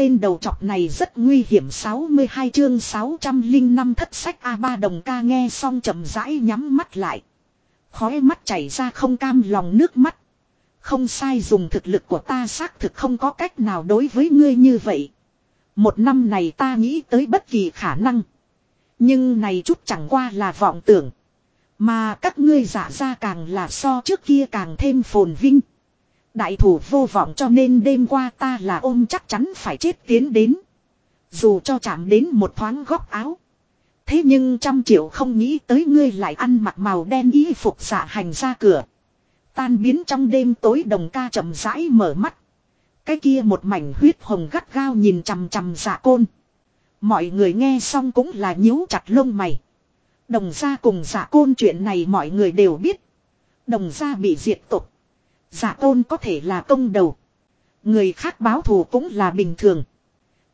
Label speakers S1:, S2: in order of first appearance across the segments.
S1: tên đầu chọc này rất nguy hiểm 62 chương 605 thất sách A3 đồng ca nghe xong chậm rãi nhắm mắt lại. Khói mắt chảy ra không cam lòng nước mắt. Không sai, dùng thực lực của ta xác thực không có cách nào đối với ngươi như vậy. Một năm này ta nghĩ tới bất kỳ khả năng. Nhưng này chút chẳng qua là vọng tưởng. Mà các ngươi giả ra càng là so trước kia càng thêm phồn vinh. Đại thủ vô vọng cho nên đêm qua ta là ôm chắc chắn phải chết tiến đến. Dù cho chạm đến một thoáng góc áo. Thế nhưng trăm triệu không nghĩ tới ngươi lại ăn mặc màu đen y phục xả hành ra cửa. Tan biến trong đêm tối đồng ca chậm rãi mở mắt. Cái kia một mảnh huyết hồng gắt gao nhìn chằm chằm giả côn. Mọi người nghe xong cũng là nhíu chặt lông mày. Đồng gia cùng giả côn chuyện này mọi người đều biết. Đồng gia bị diệt tục. Giả tôn có thể là công đầu. Người khác báo thù cũng là bình thường.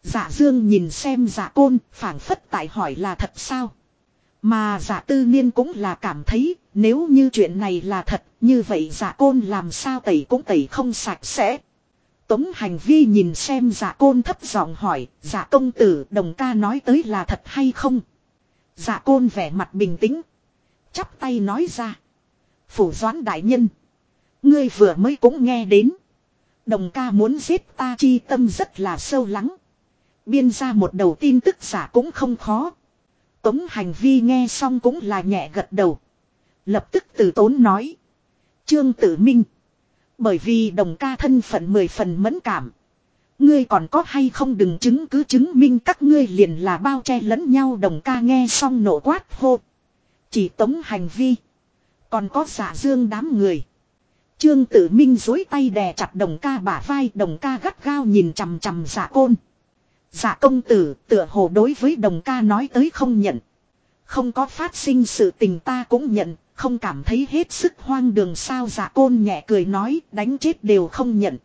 S1: Giả dương nhìn xem giả côn, phảng phất tại hỏi là thật sao. Mà giả tư niên cũng là cảm thấy, nếu như chuyện này là thật, như vậy giả côn làm sao tẩy cũng tẩy không sạch sẽ. Tống hành vi nhìn xem giả côn thấp giọng hỏi, giả công tử, đồng ca nói tới là thật hay không. Giả côn vẻ mặt bình tĩnh. Chắp tay nói ra. Phủ doãn đại nhân. Ngươi vừa mới cũng nghe đến. Đồng ca muốn giết ta chi tâm rất là sâu lắng. Biên ra một đầu tin tức giả cũng không khó. Tống hành vi nghe xong cũng là nhẹ gật đầu. Lập tức từ tốn nói. Trương tử minh. Bởi vì đồng ca thân phận mười phần mẫn cảm. Ngươi còn có hay không đừng chứng cứ chứng minh các ngươi liền là bao che lẫn nhau đồng ca nghe xong nổ quát hô. Chỉ tống hành vi. Còn có giả dương đám người. Trương tử minh dối tay đè chặt đồng ca bả vai đồng ca gắt gao nhìn chằm chằm giả côn. Giả công tử tựa hồ đối với đồng ca nói tới không nhận. Không có phát sinh sự tình ta cũng nhận, không cảm thấy hết sức hoang đường sao giả côn nhẹ cười nói đánh chết đều không nhận.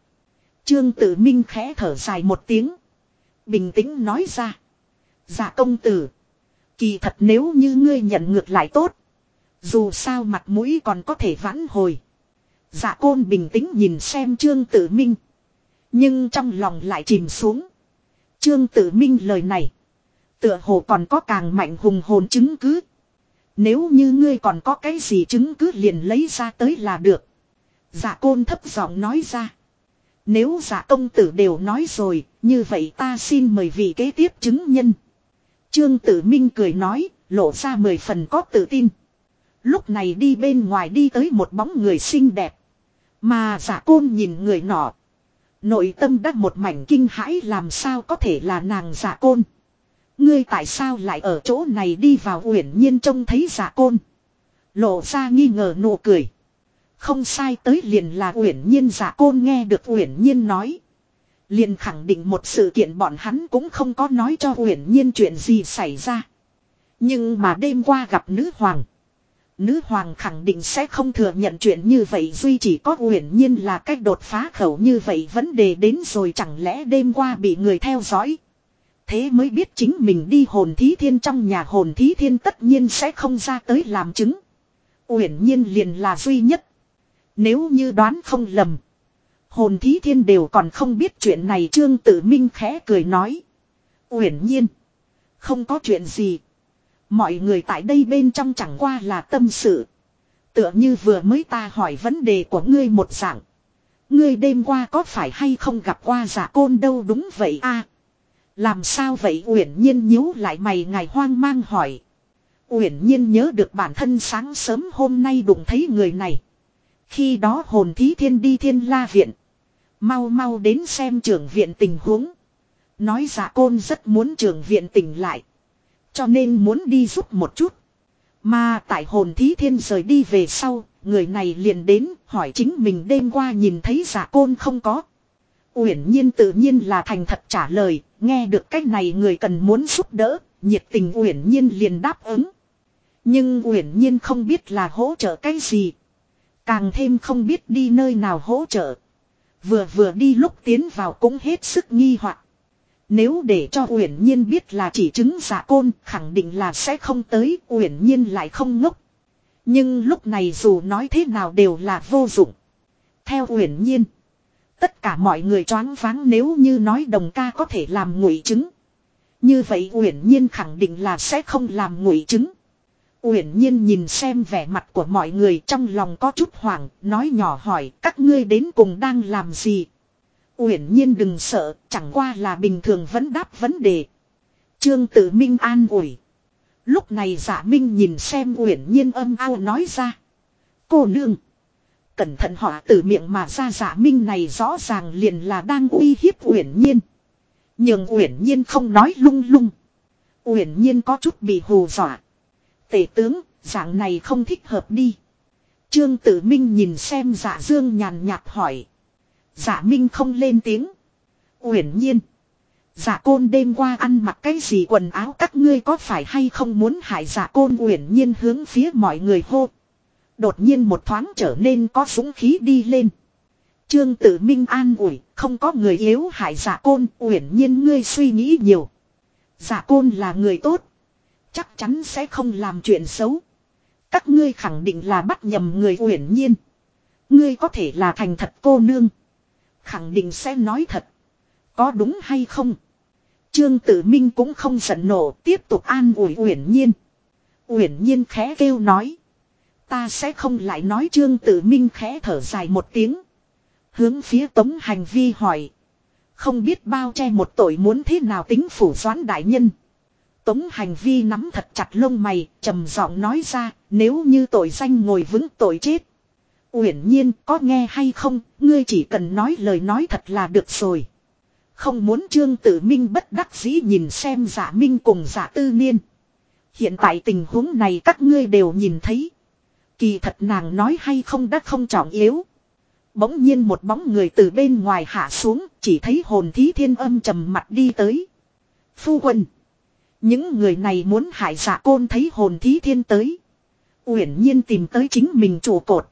S1: Trương tử minh khẽ thở dài một tiếng. Bình tĩnh nói ra. Giả công tử. Kỳ thật nếu như ngươi nhận ngược lại tốt. Dù sao mặt mũi còn có thể vãn hồi dạ côn bình tĩnh nhìn xem trương tử minh. Nhưng trong lòng lại chìm xuống. Trương tử minh lời này. Tựa hồ còn có càng mạnh hùng hồn chứng cứ. Nếu như ngươi còn có cái gì chứng cứ liền lấy ra tới là được. dạ côn thấp giọng nói ra. Nếu giả công tử đều nói rồi, như vậy ta xin mời vị kế tiếp chứng nhân. Trương tử minh cười nói, lộ ra mười phần có tự tin. Lúc này đi bên ngoài đi tới một bóng người xinh đẹp. Mà giả côn nhìn người nọ. Nội tâm đắc một mảnh kinh hãi làm sao có thể là nàng giả côn. Ngươi tại sao lại ở chỗ này đi vào uyển nhiên trông thấy giả côn. Lộ ra nghi ngờ nụ cười. Không sai tới liền là uyển nhiên giả côn nghe được uyển nhiên nói. Liền khẳng định một sự kiện bọn hắn cũng không có nói cho uyển nhiên chuyện gì xảy ra. Nhưng mà đêm qua gặp nữ hoàng. Nữ hoàng khẳng định sẽ không thừa nhận chuyện như vậy duy chỉ có uyển nhiên là cách đột phá khẩu như vậy vấn đề đến rồi chẳng lẽ đêm qua bị người theo dõi. Thế mới biết chính mình đi hồn thí thiên trong nhà hồn thí thiên tất nhiên sẽ không ra tới làm chứng. Uyển nhiên liền là duy nhất. Nếu như đoán không lầm. Hồn thí thiên đều còn không biết chuyện này trương tử minh khẽ cười nói. Uyển nhiên. Không có chuyện gì. Mọi người tại đây bên trong chẳng qua là tâm sự. Tựa như vừa mới ta hỏi vấn đề của ngươi một dạng. Ngươi đêm qua có phải hay không gặp qua giả côn đâu đúng vậy a Làm sao vậy uyển nhiên nhíu lại mày ngày hoang mang hỏi. Uyển nhiên nhớ được bản thân sáng sớm hôm nay đụng thấy người này. Khi đó hồn thí thiên đi thiên la viện. Mau mau đến xem trưởng viện tình huống. Nói giả côn rất muốn trưởng viện tỉnh lại. Cho nên muốn đi giúp một chút. Mà tại hồn thí thiên rời đi về sau, người này liền đến hỏi chính mình đêm qua nhìn thấy giả côn không có. Uyển nhiên tự nhiên là thành thật trả lời, nghe được cách này người cần muốn giúp đỡ, nhiệt tình Uyển nhiên liền đáp ứng. Nhưng Uyển nhiên không biết là hỗ trợ cái gì. Càng thêm không biết đi nơi nào hỗ trợ. Vừa vừa đi lúc tiến vào cũng hết sức nghi hoặc. Nếu để cho Uyển Nhiên biết là chỉ chứng giả côn, khẳng định là sẽ không tới, Uyển Nhiên lại không ngốc. Nhưng lúc này dù nói thế nào đều là vô dụng. Theo Uyển Nhiên, Tất cả mọi người choáng váng nếu như nói đồng ca có thể làm ngụy chứng. Như vậy Uyển Nhiên khẳng định là sẽ không làm ngụy chứng. Uyển Nhiên nhìn xem vẻ mặt của mọi người trong lòng có chút hoảng, nói nhỏ hỏi các ngươi đến cùng đang làm gì. Uyển Nhiên đừng sợ, chẳng qua là bình thường vẫn đáp vấn đề. Trương Tử Minh an ủi. Lúc này Giả Minh nhìn xem Uyển Nhiên âm ao nói ra. Cô nương. Cẩn thận họ từ miệng mà ra Giả Minh này rõ ràng liền là đang uy hiếp Uyển Nhiên. Nhưng Uyển Nhiên không nói lung lung. Uyển Nhiên có chút bị hù dọa. Tể tướng, dạng này không thích hợp đi. Trương Tử Minh nhìn xem Dạ Dương nhàn nhạt hỏi. Dạ Minh không lên tiếng. Uyển Nhiên. Dạ côn đêm qua ăn mặc cái gì quần áo các ngươi có phải hay không muốn hại dạ côn uyển nhiên hướng phía mọi người hô. Đột nhiên một thoáng trở nên có súng khí đi lên. Trương tử minh an ủi, không có người yếu hại dạ côn, uyển nhiên ngươi suy nghĩ nhiều. Dạ côn là người tốt. Chắc chắn sẽ không làm chuyện xấu. Các ngươi khẳng định là bắt nhầm người uyển nhiên. Ngươi có thể là thành thật cô nương. Khẳng định sẽ nói thật. Có đúng hay không? Trương Tử Minh cũng không giận nổ, tiếp tục an ủi Uyển Nhiên. Uyển Nhiên khẽ kêu nói, ta sẽ không lại nói Trương Tử Minh khẽ thở dài một tiếng, hướng phía Tống Hành Vi hỏi, không biết bao che một tội muốn thế nào tính phủ doãn đại nhân. Tống Hành Vi nắm thật chặt lông mày, trầm giọng nói ra, nếu như tội danh ngồi vững tội chết. Uyển Nhiên có nghe hay không, ngươi chỉ cần nói lời nói thật là được rồi. Không muốn trương tử minh bất đắc dĩ nhìn xem giả minh cùng giả tư niên. Hiện tại tình huống này các ngươi đều nhìn thấy. Kỳ thật nàng nói hay không đã không trọng yếu. Bỗng nhiên một bóng người từ bên ngoài hạ xuống, chỉ thấy hồn thí thiên âm trầm mặt đi tới. Phu quân. Những người này muốn hại giả côn thấy hồn thí thiên tới. Uyển nhiên tìm tới chính mình chủ cột.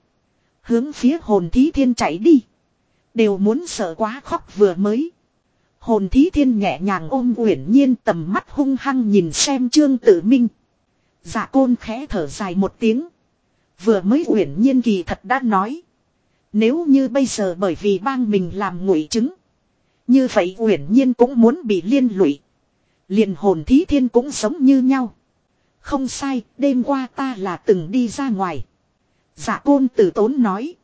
S1: Hướng phía hồn thí thiên chạy đi. Đều muốn sợ quá khóc vừa mới. Hồn thí thiên nhẹ nhàng ôm uyển nhiên tầm mắt hung hăng nhìn xem trương tử minh. Dạ côn khẽ thở dài một tiếng. Vừa mới uyển nhiên kỳ thật đã nói. Nếu như bây giờ bởi vì bang mình làm ngụy chứng. Như vậy uyển nhiên cũng muốn bị liên lụy. liền hồn thí thiên cũng sống như nhau. Không sai, đêm qua ta là từng đi ra ngoài. Dạ côn tử tốn nói.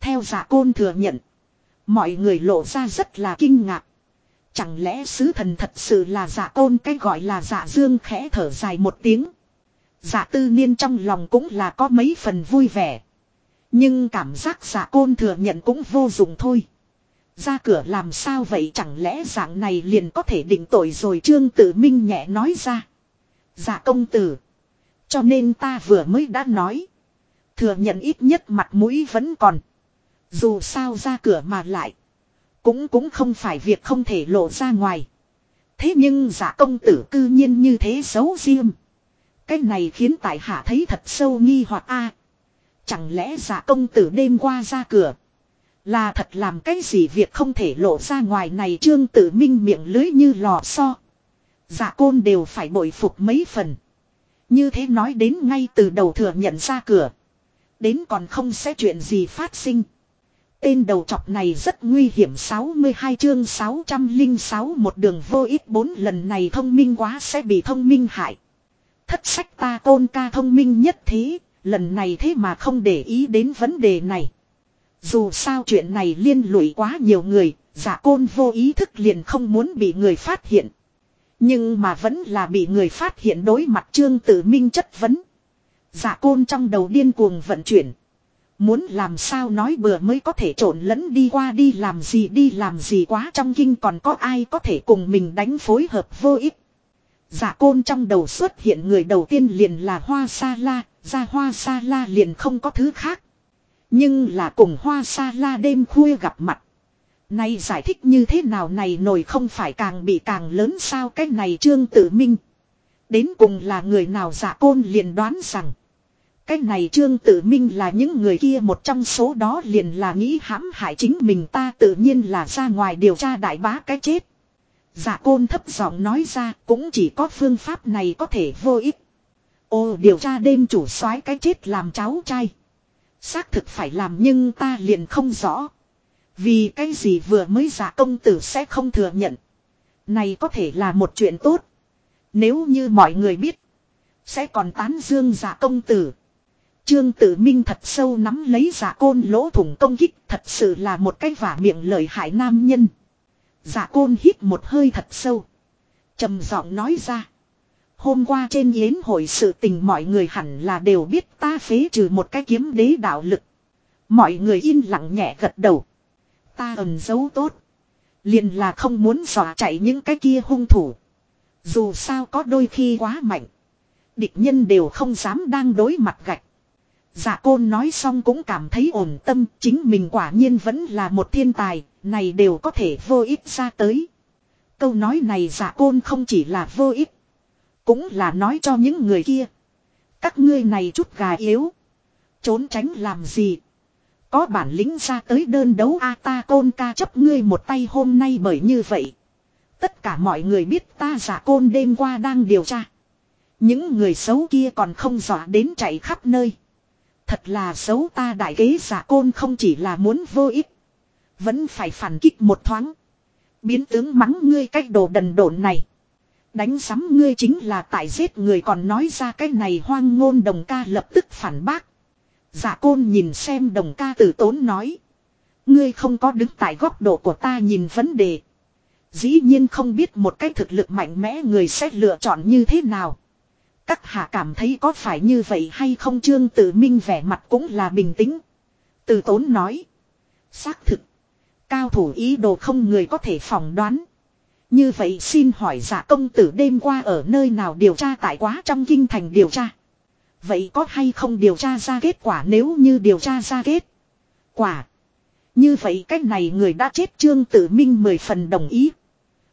S1: Theo dạ côn thừa nhận. Mọi người lộ ra rất là kinh ngạc. Chẳng lẽ sứ thần thật sự là dạ côn cái gọi là dạ dương khẽ thở dài một tiếng. Dạ tư niên trong lòng cũng là có mấy phần vui vẻ. Nhưng cảm giác giả côn thừa nhận cũng vô dụng thôi. Ra cửa làm sao vậy chẳng lẽ dạng này liền có thể định tội rồi trương tử minh nhẹ nói ra. giả công tử. Cho nên ta vừa mới đã nói. Thừa nhận ít nhất mặt mũi vẫn còn. Dù sao ra cửa mà lại. Cũng cũng không phải việc không thể lộ ra ngoài. Thế nhưng giả công tử cư nhiên như thế xấu riêng. Cái này khiến tại hạ thấy thật sâu nghi hoặc a Chẳng lẽ giả công tử đêm qua ra cửa. Là thật làm cái gì việc không thể lộ ra ngoài này trương tử minh miệng lưới như lò xo. Giả côn đều phải bội phục mấy phần. Như thế nói đến ngay từ đầu thừa nhận ra cửa. Đến còn không sẽ chuyện gì phát sinh. Tên đầu chọc này rất nguy hiểm 62 chương 606 một đường vô ích bốn lần này thông minh quá sẽ bị thông minh hại. Thất sách ta tôn ca thông minh nhất thế, lần này thế mà không để ý đến vấn đề này. Dù sao chuyện này liên lụy quá nhiều người, giả côn vô ý thức liền không muốn bị người phát hiện. Nhưng mà vẫn là bị người phát hiện đối mặt trương tử minh chất vấn dạ côn trong đầu điên cuồng vận chuyển. Muốn làm sao nói bừa mới có thể trộn lẫn đi qua đi làm gì đi làm gì quá trong kinh còn có ai có thể cùng mình đánh phối hợp vô ích. Dạ côn trong đầu xuất hiện người đầu tiên liền là hoa sa la, ra hoa sa la liền không có thứ khác. Nhưng là cùng hoa sa la đêm khuya gặp mặt. Này giải thích như thế nào này nổi không phải càng bị càng lớn sao cái này trương tử minh. Đến cùng là người nào giả côn liền đoán rằng. Cái này trương tử minh là những người kia một trong số đó liền là nghĩ hãm hại chính mình ta tự nhiên là ra ngoài điều tra đại bá cái chết. Giả côn thấp giọng nói ra cũng chỉ có phương pháp này có thể vô ích. Ô, điều tra đêm chủ soái cái chết làm cháu trai. Xác thực phải làm nhưng ta liền không rõ. Vì cái gì vừa mới giả công tử sẽ không thừa nhận. Này có thể là một chuyện tốt. Nếu như mọi người biết. Sẽ còn tán dương giả công tử. Trương Tử Minh thật sâu nắm lấy giả côn lỗ thủng công kích thật sự là một cái vả miệng lời hại nam nhân. Giả côn hít một hơi thật sâu. trầm giọng nói ra. Hôm qua trên yến hội sự tình mọi người hẳn là đều biết ta phế trừ một cái kiếm đế đạo lực. Mọi người yên lặng nhẹ gật đầu. Ta ẩn giấu tốt. Liền là không muốn dọa chạy những cái kia hung thủ. Dù sao có đôi khi quá mạnh. Địch nhân đều không dám đang đối mặt gạch. Dạ côn nói xong cũng cảm thấy ổn tâm, chính mình quả nhiên vẫn là một thiên tài, này đều có thể vô ích ra tới. Câu nói này dạ côn không chỉ là vô ích, cũng là nói cho những người kia. Các ngươi này chút gà yếu, trốn tránh làm gì. Có bản lĩnh ra tới đơn đấu a ta côn ca chấp ngươi một tay hôm nay bởi như vậy. Tất cả mọi người biết ta giả côn đêm qua đang điều tra. Những người xấu kia còn không dọa đến chạy khắp nơi. Thật là xấu ta đại kế giả côn không chỉ là muốn vô ích. Vẫn phải phản kích một thoáng. Biến tướng mắng ngươi cách đồ đần độn này. Đánh sắm ngươi chính là tại giết người còn nói ra cái này hoang ngôn đồng ca lập tức phản bác. Giả côn nhìn xem đồng ca tử tốn nói. Ngươi không có đứng tại góc độ của ta nhìn vấn đề. Dĩ nhiên không biết một cái thực lực mạnh mẽ người sẽ lựa chọn như thế nào. Các hạ cảm thấy có phải như vậy hay không trương tự minh vẻ mặt cũng là bình tĩnh. Từ tốn nói. Xác thực. Cao thủ ý đồ không người có thể phỏng đoán. Như vậy xin hỏi giả công tử đêm qua ở nơi nào điều tra tại quá trong kinh thành điều tra. Vậy có hay không điều tra ra kết quả nếu như điều tra ra kết quả. Như vậy cách này người đã chết trương tử minh mười phần đồng ý.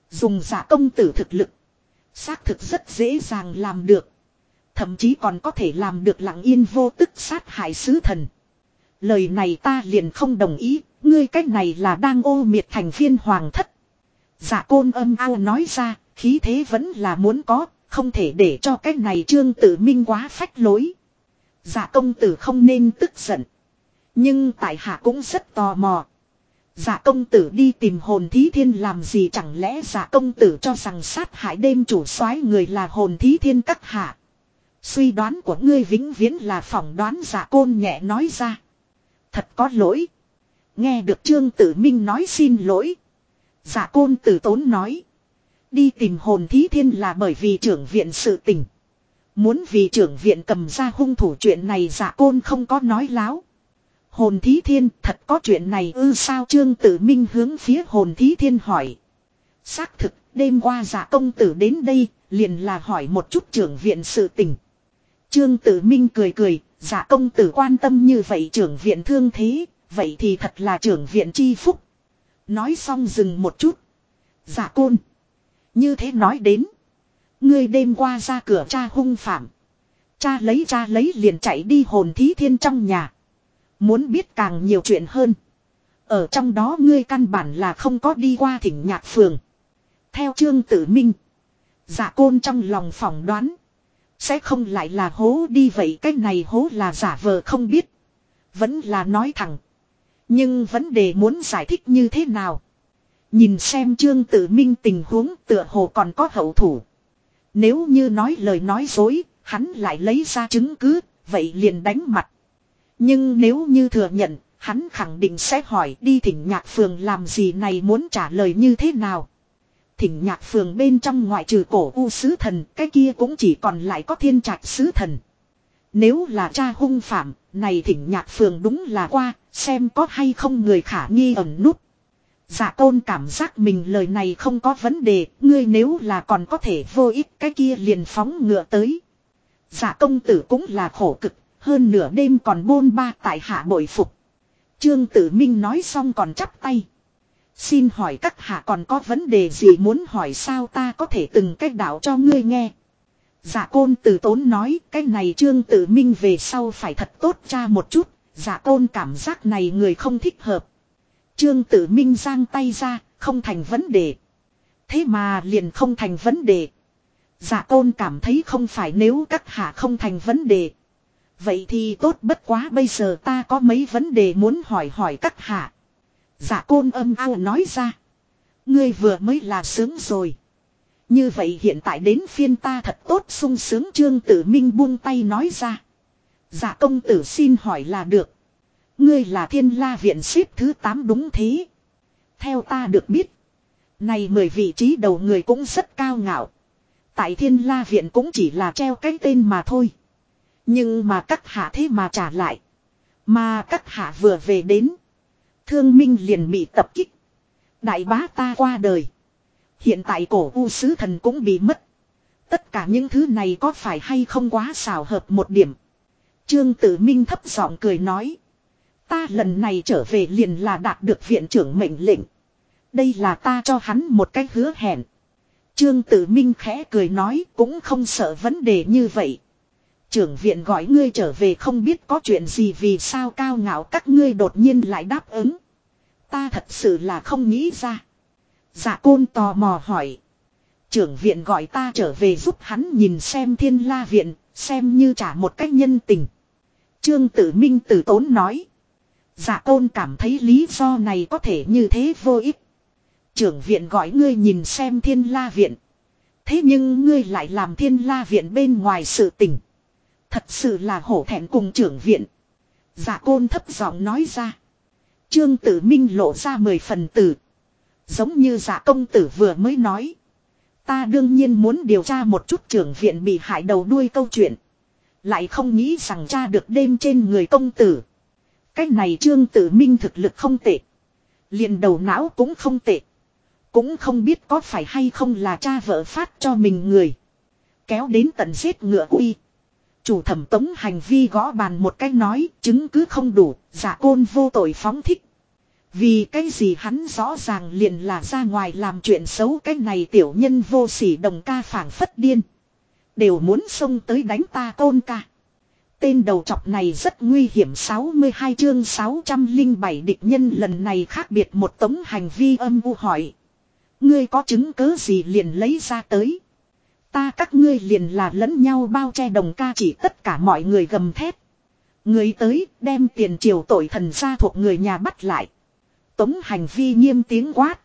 S1: Dùng giả công tử thực lực. Xác thực rất dễ dàng làm được. Thậm chí còn có thể làm được lặng yên vô tức sát hại sứ thần. Lời này ta liền không đồng ý, ngươi cách này là đang ô miệt thành viên hoàng thất. Giả côn âm ao nói ra, khí thế vẫn là muốn có, không thể để cho cách này trương tử minh quá phách lối. Giả công tử không nên tức giận. Nhưng tại hạ cũng rất tò mò. Giả công tử đi tìm hồn thí thiên làm gì chẳng lẽ giả công tử cho rằng sát hại đêm chủ soái người là hồn thí thiên các hạ. Suy đoán của ngươi vĩnh viễn là phỏng đoán giả côn nhẹ nói ra. Thật có lỗi. Nghe được Trương Tử Minh nói xin lỗi. Giả côn tử tốn nói. Đi tìm hồn thí thiên là bởi vì trưởng viện sự tình. Muốn vì trưởng viện cầm ra hung thủ chuyện này giả côn không có nói láo. Hồn thí thiên, thật có chuyện này ư sao trương tử minh hướng phía hồn thí thiên hỏi. Xác thực, đêm qua giả công tử đến đây, liền là hỏi một chút trưởng viện sự tình. Trương tử minh cười cười giả công tử quan tâm như vậy trưởng viện thương thế, vậy thì thật là trưởng viện chi phúc. Nói xong dừng một chút. Giả côn. Như thế nói đến. Ngươi đêm qua ra cửa cha hung phạm. Cha lấy cha lấy liền chạy đi hồn thí thiên trong nhà. Muốn biết càng nhiều chuyện hơn. Ở trong đó ngươi căn bản là không có đi qua thỉnh nhạc phường. Theo trương tử minh. Giả côn trong lòng phỏng đoán. Sẽ không lại là hố đi vậy cái này hố là giả vờ không biết. Vẫn là nói thẳng. Nhưng vấn đề muốn giải thích như thế nào. Nhìn xem trương tử minh tình huống tựa hồ còn có hậu thủ. Nếu như nói lời nói dối, hắn lại lấy ra chứng cứ, vậy liền đánh mặt. Nhưng nếu như thừa nhận, hắn khẳng định sẽ hỏi đi thỉnh nhạc phường làm gì này muốn trả lời như thế nào. Thỉnh nhạc phường bên trong ngoại trừ cổ u sứ thần, cái kia cũng chỉ còn lại có thiên trạch sứ thần. Nếu là cha hung phạm, này thỉnh nhạc phường đúng là qua, xem có hay không người khả nghi ẩn nút. Dạ tôn cảm giác mình lời này không có vấn đề, ngươi nếu là còn có thể vô ích cái kia liền phóng ngựa tới. Dạ công tử cũng là khổ cực, hơn nửa đêm còn bôn ba tại hạ bội phục. Trương tử minh nói xong còn chắp tay. Xin hỏi các hạ còn có vấn đề gì muốn hỏi sao ta có thể từng cách đạo cho ngươi nghe. giả côn tử tốn nói cái này trương tử minh về sau phải thật tốt cha một chút. giả côn cảm giác này người không thích hợp. Trương tử minh giang tay ra, không thành vấn đề. Thế mà liền không thành vấn đề. giả côn cảm thấy không phải nếu các hạ không thành vấn đề. Vậy thì tốt bất quá bây giờ ta có mấy vấn đề muốn hỏi hỏi các hạ. Dạ côn âm ao nói ra. Ngươi vừa mới là sướng rồi. Như vậy hiện tại đến phiên ta thật tốt sung sướng trương tử minh buông tay nói ra. Dạ công tử xin hỏi là được. Ngươi là thiên la viện xếp thứ 8 đúng thế. Theo ta được biết. Này mười vị trí đầu người cũng rất cao ngạo. Tại thiên la viện cũng chỉ là treo cái tên mà thôi. Nhưng mà các hạ thế mà trả lại. Mà các hạ vừa về đến. Thương minh liền bị tập kích. Đại bá ta qua đời. Hiện tại cổ u sứ thần cũng bị mất. Tất cả những thứ này có phải hay không quá xào hợp một điểm. Trương Tử Minh thấp giọng cười nói. Ta lần này trở về liền là đạt được viện trưởng mệnh lệnh. Đây là ta cho hắn một cách hứa hẹn. Trương Tử Minh khẽ cười nói cũng không sợ vấn đề như vậy. Trưởng viện gọi ngươi trở về không biết có chuyện gì vì sao cao ngạo các ngươi đột nhiên lại đáp ứng. Ta thật sự là không nghĩ ra. Dạ côn tò mò hỏi. Trưởng viện gọi ta trở về giúp hắn nhìn xem thiên la viện, xem như trả một cách nhân tình. Trương Tử Minh tử tốn nói. Dạ côn cảm thấy lý do này có thể như thế vô ích. Trưởng viện gọi ngươi nhìn xem thiên la viện. Thế nhưng ngươi lại làm thiên la viện bên ngoài sự tình. Thật sự là hổ thẹn cùng trưởng viện. giả côn thấp giọng nói ra. Trương tử minh lộ ra mười phần tử. Giống như giả công tử vừa mới nói. Ta đương nhiên muốn điều tra một chút trưởng viện bị hại đầu đuôi câu chuyện. Lại không nghĩ rằng cha được đêm trên người công tử. Cái này trương tử minh thực lực không tệ. liền đầu não cũng không tệ. Cũng không biết có phải hay không là cha vợ phát cho mình người. Kéo đến tận giết ngựa uy. Chủ thẩm tống hành vi gõ bàn một cách nói chứng cứ không đủ, giả côn vô tội phóng thích. Vì cái gì hắn rõ ràng liền là ra ngoài làm chuyện xấu cái này tiểu nhân vô sỉ đồng ca phảng phất điên. Đều muốn xông tới đánh ta côn ca. Tên đầu chọc này rất nguy hiểm 62 chương 607 địch nhân lần này khác biệt một tống hành vi âm u hỏi. Ngươi có chứng cứ gì liền lấy ra tới. Ta các ngươi liền là lẫn nhau bao che đồng ca chỉ tất cả mọi người gầm thét. Người tới, đem tiền triều tội thần ra thuộc người nhà bắt lại. Tống hành vi nghiêm tiếng quát.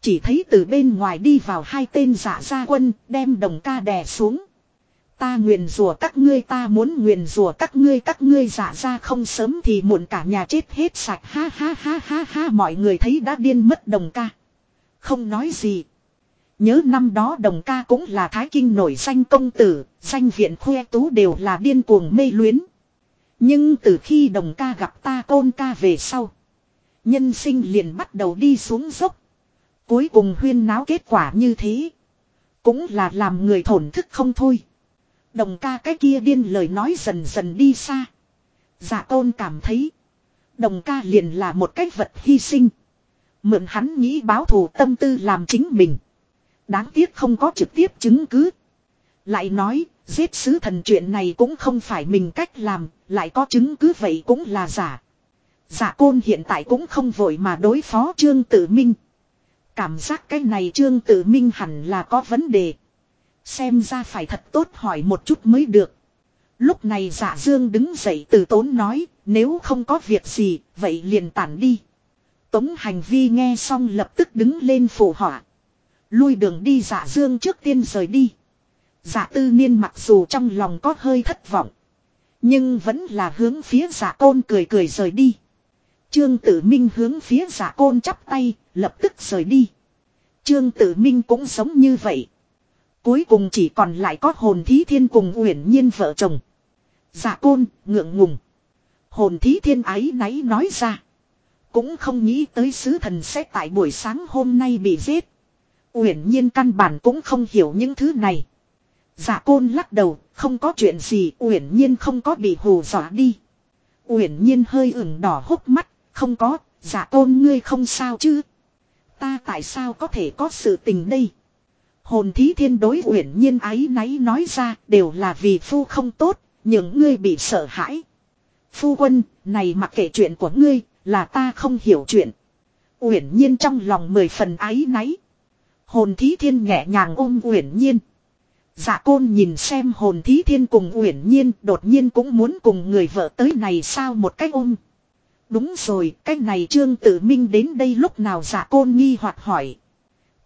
S1: Chỉ thấy từ bên ngoài đi vào hai tên giả gia quân, đem đồng ca đè xuống. Ta nguyền rủa các ngươi, ta muốn nguyền rủa các ngươi các ngươi giả ra không sớm thì muộn cả nhà chết hết sạch ha ha ha ha ha, mọi người thấy đã điên mất đồng ca. Không nói gì. Nhớ năm đó đồng ca cũng là thái kinh nổi danh công tử, danh viện khoe tú đều là điên cuồng mê luyến. Nhưng từ khi đồng ca gặp ta côn ca về sau. Nhân sinh liền bắt đầu đi xuống dốc. Cuối cùng huyên náo kết quả như thế. Cũng là làm người thổn thức không thôi. Đồng ca cái kia điên lời nói dần dần đi xa. Dạ tôn cảm thấy. Đồng ca liền là một cách vật hy sinh. Mượn hắn nghĩ báo thù tâm tư làm chính mình. Đáng tiếc không có trực tiếp chứng cứ. Lại nói, giết sứ thần chuyện này cũng không phải mình cách làm, lại có chứng cứ vậy cũng là giả. Giả côn hiện tại cũng không vội mà đối phó Trương Tử Minh. Cảm giác cái này Trương Tử Minh hẳn là có vấn đề. Xem ra phải thật tốt hỏi một chút mới được. Lúc này giả dương đứng dậy từ tốn nói, nếu không có việc gì, vậy liền tản đi. Tống hành vi nghe xong lập tức đứng lên phù họa. Lui đường đi giả dương trước tiên rời đi. Giả tư niên mặc dù trong lòng có hơi thất vọng. Nhưng vẫn là hướng phía giả côn cười cười rời đi. Trương tử minh hướng phía giả côn chắp tay, lập tức rời đi. Trương tử minh cũng sống như vậy. Cuối cùng chỉ còn lại có hồn thí thiên cùng uyển nhiên vợ chồng. Giả côn, ngượng ngùng. Hồn thí thiên ái náy nói ra. Cũng không nghĩ tới sứ thần sẽ tại buổi sáng hôm nay bị giết. Uyển nhiên căn bản cũng không hiểu những thứ này. Giả côn lắc đầu, không có chuyện gì, Uyển nhiên không có bị hù dọa đi. Uyển nhiên hơi ửng đỏ hốc mắt, không có, giả côn ngươi không sao chứ. Ta tại sao có thể có sự tình đây? Hồn thí thiên đối uyển nhiên ái náy nói ra đều là vì phu không tốt, những ngươi bị sợ hãi. Phu quân, này mặc kệ chuyện của ngươi, là ta không hiểu chuyện. Uyển nhiên trong lòng mười phần ái náy. Hồn thí thiên nhẹ nhàng ôm uyển nhiên. Dạ côn nhìn xem hồn thí thiên cùng uyển nhiên đột nhiên cũng muốn cùng người vợ tới này sao một cách ôm. Đúng rồi, cái này Trương Tử Minh đến đây lúc nào giả côn nghi hoặc hỏi.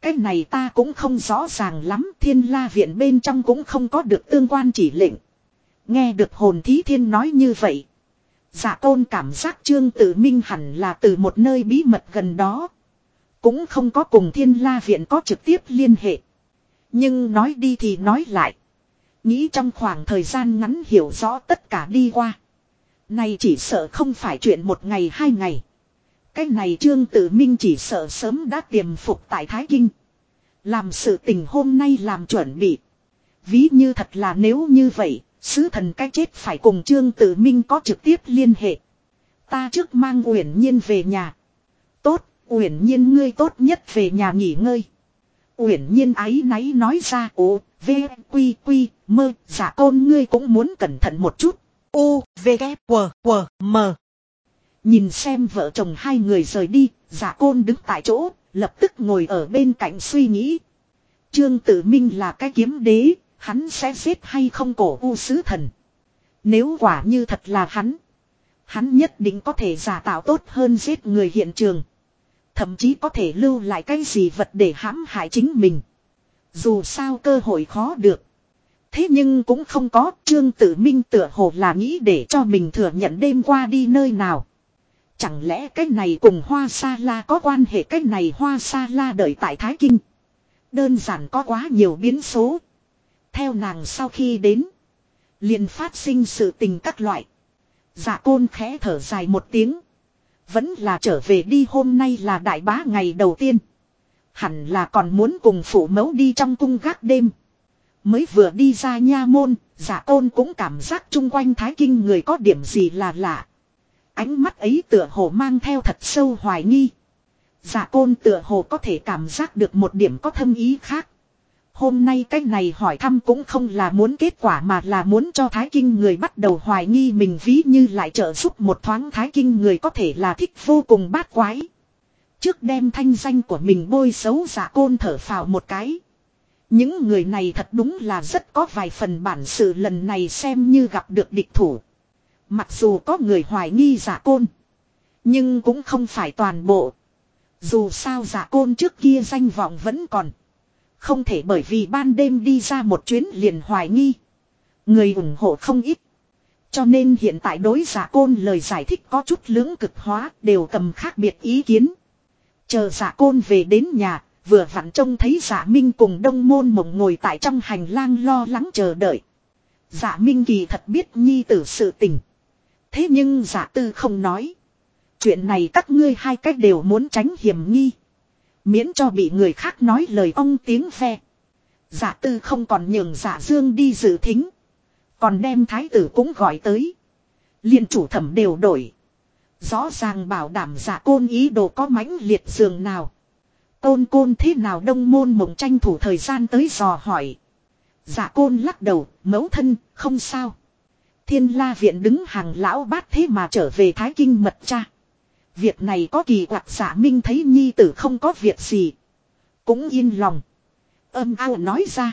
S1: Cái này ta cũng không rõ ràng lắm, thiên la viện bên trong cũng không có được tương quan chỉ lệnh. Nghe được hồn thí thiên nói như vậy. Giả côn cảm giác Trương Tử Minh hẳn là từ một nơi bí mật gần đó. Cũng không có cùng thiên la viện có trực tiếp liên hệ. Nhưng nói đi thì nói lại. Nghĩ trong khoảng thời gian ngắn hiểu rõ tất cả đi qua. Này chỉ sợ không phải chuyện một ngày hai ngày. Cái này Trương Tử Minh chỉ sợ sớm đã tiềm phục tại Thái Kinh. Làm sự tình hôm nay làm chuẩn bị. Ví như thật là nếu như vậy, sứ thần cái chết phải cùng Trương Tử Minh có trực tiếp liên hệ. Ta trước mang Uyển Nhiên về nhà. Uyển Nhiên ngươi tốt nhất về nhà nghỉ ngơi. Uyển Nhiên ái náy nói ra ồ, v, quy, quy, mơ, giả dạ côn ngươi cũng muốn cẩn thận một chút. U, V, K, W, W, M. Nhìn xem vợ chồng hai người rời đi, dạ giả côn đứng tại chỗ, lập tức ngồi ở bên cạnh suy nghĩ. Trương Tử Minh là cái kiếm đế, hắn sẽ giết hay không cổ u sứ thần. Nếu quả như thật là hắn, hắn nhất định có thể giả tạo tốt hơn giết người hiện trường. Thậm chí có thể lưu lại cái gì vật để hãm hại chính mình. Dù sao cơ hội khó được. Thế nhưng cũng không có, Trương Tử Minh tựa hồ là nghĩ để cho mình thừa nhận đêm qua đi nơi nào. Chẳng lẽ cái này cùng Hoa Sa La có quan hệ cái này Hoa Sa La đợi tại Thái Kinh. Đơn giản có quá nhiều biến số. Theo nàng sau khi đến. liền phát sinh sự tình các loại. Dạ côn khẽ thở dài một tiếng. Vẫn là trở về đi hôm nay là đại bá ngày đầu tiên. Hẳn là còn muốn cùng phụ mẫu đi trong cung gác đêm. Mới vừa đi ra nha môn, giả tôn cũng cảm giác chung quanh thái kinh người có điểm gì là lạ. Ánh mắt ấy tựa hồ mang theo thật sâu hoài nghi. Giả côn tựa hồ có thể cảm giác được một điểm có thâm ý khác. Hôm nay cái này hỏi thăm cũng không là muốn kết quả mà là muốn cho Thái Kinh người bắt đầu hoài nghi mình ví như lại trợ giúp một thoáng Thái Kinh người có thể là thích vô cùng bát quái. Trước đem thanh danh của mình bôi xấu giả côn thở phào một cái. Những người này thật đúng là rất có vài phần bản sự lần này xem như gặp được địch thủ. Mặc dù có người hoài nghi giả côn. Nhưng cũng không phải toàn bộ. Dù sao giả côn trước kia danh vọng vẫn còn. Không thể bởi vì ban đêm đi ra một chuyến liền hoài nghi. Người ủng hộ không ít. Cho nên hiện tại đối giả côn lời giải thích có chút lưỡng cực hóa đều cầm khác biệt ý kiến. Chờ giả côn về đến nhà, vừa vặn trông thấy giả minh cùng đông môn mộng ngồi tại trong hành lang lo lắng chờ đợi. Giả minh kỳ thật biết nhi tử sự tình. Thế nhưng giả tư không nói. Chuyện này các ngươi hai cách đều muốn tránh hiểm nghi. Miễn cho bị người khác nói lời ông tiếng phe. Giả tư không còn nhường giả dương đi dự thính. Còn đem thái tử cũng gọi tới. liên chủ thẩm đều đổi. Rõ ràng bảo đảm giả côn ý đồ có mãnh liệt giường nào. tôn côn thế nào đông môn mộng tranh thủ thời gian tới dò hỏi. Giả côn lắc đầu, mẫu thân, không sao. Thiên la viện đứng hàng lão bát thế mà trở về thái kinh mật cha. Việc này có kỳ quặc giả minh thấy nhi tử không có việc gì. Cũng yên lòng. Âm ao nói ra.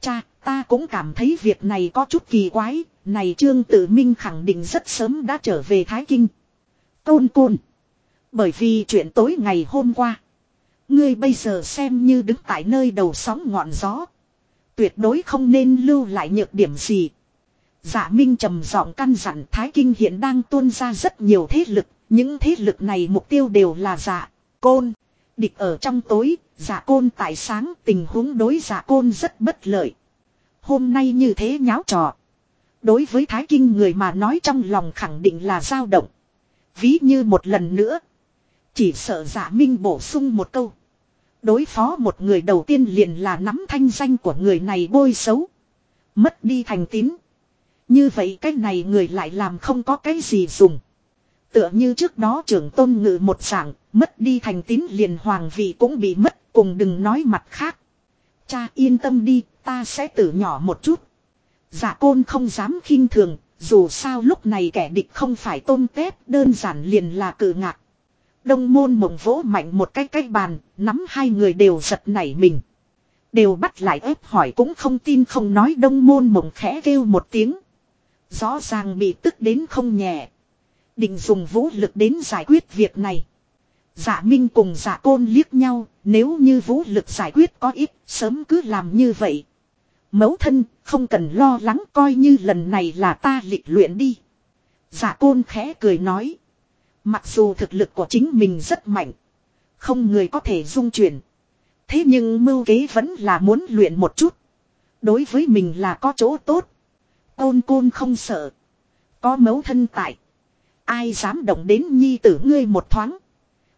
S1: Cha, ta cũng cảm thấy việc này có chút kỳ quái. Này trương tử minh khẳng định rất sớm đã trở về Thái Kinh. Côn côn. Bởi vì chuyện tối ngày hôm qua. Ngươi bây giờ xem như đứng tại nơi đầu sóng ngọn gió. Tuyệt đối không nên lưu lại nhược điểm gì. Dạ Minh trầm giọng căn dặn Thái Kinh hiện đang tuôn ra rất nhiều thế lực, những thế lực này mục tiêu đều là giả côn. Địch ở trong tối, giả côn tại sáng tình huống đối giả côn rất bất lợi. Hôm nay như thế nháo trò. Đối với Thái Kinh người mà nói trong lòng khẳng định là dao động. Ví như một lần nữa. Chỉ sợ giả minh bổ sung một câu. Đối phó một người đầu tiên liền là nắm thanh danh của người này bôi xấu. Mất đi thành tín. Như vậy cái này người lại làm không có cái gì dùng. Tựa như trước đó trưởng tôn ngự một dạng, mất đi thành tín liền hoàng vị cũng bị mất, cùng đừng nói mặt khác. Cha yên tâm đi, ta sẽ tử nhỏ một chút. giả côn không dám khinh thường, dù sao lúc này kẻ địch không phải tôm tép, đơn giản liền là cử ngạc. Đông môn mộng vỗ mạnh một cái cái bàn, nắm hai người đều giật nảy mình. Đều bắt lại ép hỏi cũng không tin không nói đông môn mộng khẽ kêu một tiếng. Rõ ràng bị tức đến không nhẹ. Định dùng vũ lực đến giải quyết việc này. Giả Minh cùng giả côn liếc nhau, nếu như vũ lực giải quyết có ít, sớm cứ làm như vậy. Mẫu thân, không cần lo lắng coi như lần này là ta lịch luyện đi. Giả côn khẽ cười nói. Mặc dù thực lực của chính mình rất mạnh. Không người có thể dung chuyển. Thế nhưng mưu kế vẫn là muốn luyện một chút. Đối với mình là có chỗ tốt. Côn côn không sợ. Có mẫu thân tại. Ai dám động đến nhi tử ngươi một thoáng.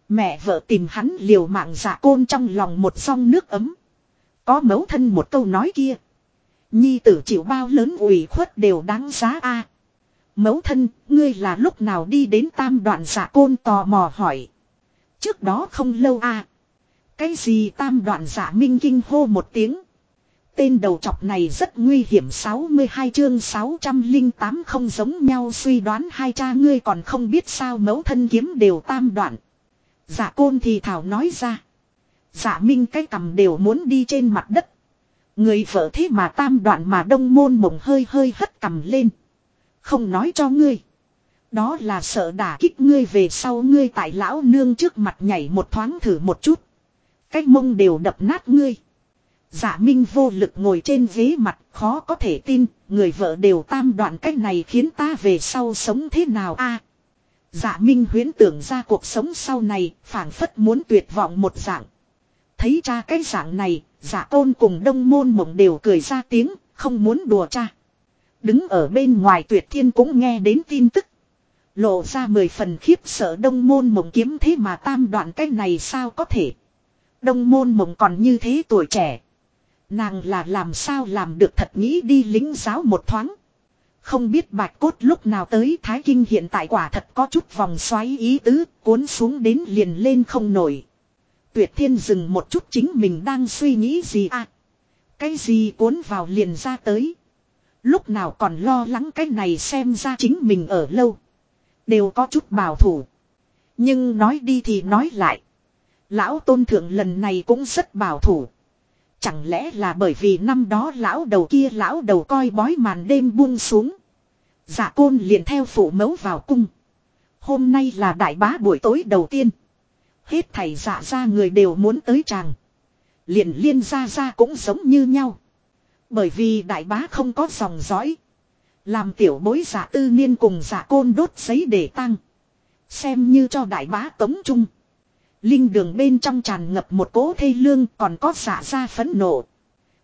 S1: Mẹ vợ tìm hắn liều mạng giả côn trong lòng một song nước ấm. Có mẫu thân một câu nói kia. Nhi tử chịu bao lớn ủy khuất đều đáng giá a. Mẫu thân, ngươi là lúc nào đi đến tam đoạn giả côn tò mò hỏi. Trước đó không lâu a. Cái gì tam đoạn giả minh kinh hô một tiếng. Tên đầu chọc này rất nguy hiểm 62 chương 608 không giống nhau, suy đoán hai cha ngươi còn không biết sao mẫu thân kiếm đều tam đoạn. Giả côn thì thảo nói ra. Giả minh cái cầm đều muốn đi trên mặt đất. Người vợ thế mà tam đoạn mà đông môn mộng hơi hơi hất cầm lên. Không nói cho ngươi. Đó là sợ đả kích ngươi về sau ngươi tại lão nương trước mặt nhảy một thoáng thử một chút. Cái mông đều đập nát ngươi. Giả minh vô lực ngồi trên ghế mặt khó có thể tin người vợ đều tam đoạn cách này khiến ta về sau sống thế nào a Giả minh huyễn tưởng ra cuộc sống sau này phảng phất muốn tuyệt vọng một dạng. Thấy cha cái dạng này, giả tôn cùng đông môn mộng đều cười ra tiếng, không muốn đùa cha. Đứng ở bên ngoài tuyệt thiên cũng nghe đến tin tức. Lộ ra mười phần khiếp sợ đông môn mộng kiếm thế mà tam đoạn cái này sao có thể. Đông môn mộng còn như thế tuổi trẻ. Nàng là làm sao làm được thật nghĩ đi lính giáo một thoáng. Không biết bạch cốt lúc nào tới Thái Kinh hiện tại quả thật có chút vòng xoáy ý tứ, cuốn xuống đến liền lên không nổi. Tuyệt thiên dừng một chút chính mình đang suy nghĩ gì à. Cái gì cuốn vào liền ra tới. Lúc nào còn lo lắng cái này xem ra chính mình ở lâu. Đều có chút bảo thủ. Nhưng nói đi thì nói lại. Lão tôn thượng lần này cũng rất bảo thủ. Chẳng lẽ là bởi vì năm đó lão đầu kia lão đầu coi bói màn đêm buông xuống. giả côn liền theo phụ mẫu vào cung. Hôm nay là đại bá buổi tối đầu tiên. Hết thầy giả ra người đều muốn tới chàng. Liền liên ra ra cũng giống như nhau. Bởi vì đại bá không có dòng dõi. Làm tiểu bối giả tư niên cùng giả côn đốt giấy để tăng. Xem như cho đại bá tống trung. Linh đường bên trong tràn ngập một cỗ thê lương còn có giả ra phẫn nộ.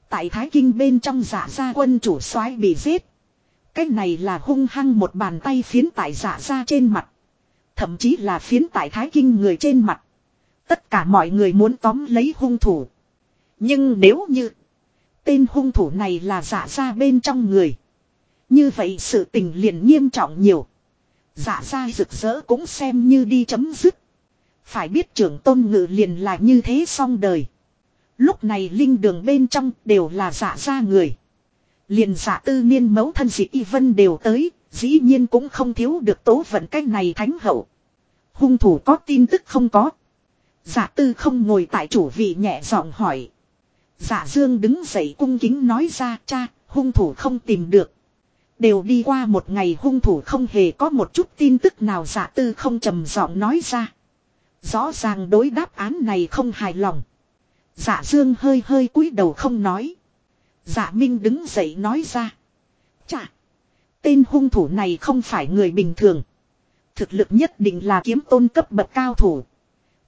S1: Tại Thái Kinh bên trong giả ra quân chủ soái bị giết. cách này là hung hăng một bàn tay phiến tại giả ra trên mặt. Thậm chí là phiến tại Thái Kinh người trên mặt. Tất cả mọi người muốn tóm lấy hung thủ. Nhưng nếu như tên hung thủ này là giả ra bên trong người. Như vậy sự tình liền nghiêm trọng nhiều. Giả ra rực rỡ cũng xem như đi chấm dứt. Phải biết trưởng tôn ngự liền là như thế xong đời. Lúc này linh đường bên trong đều là dạ giả ra người. Liền giả tư niên mẫu thân dị y vân đều tới, dĩ nhiên cũng không thiếu được tố vận cách này thánh hậu. Hung thủ có tin tức không có. Giả tư không ngồi tại chủ vị nhẹ giọng hỏi. Giả dương đứng dậy cung kính nói ra cha, hung thủ không tìm được. Đều đi qua một ngày hung thủ không hề có một chút tin tức nào giả tư không trầm giọng nói ra. Rõ ràng đối đáp án này không hài lòng. Dạ dương hơi hơi cúi đầu không nói. Dạ minh đứng dậy nói ra. Chà. Tên hung thủ này không phải người bình thường. Thực lực nhất định là kiếm tôn cấp bậc cao thủ.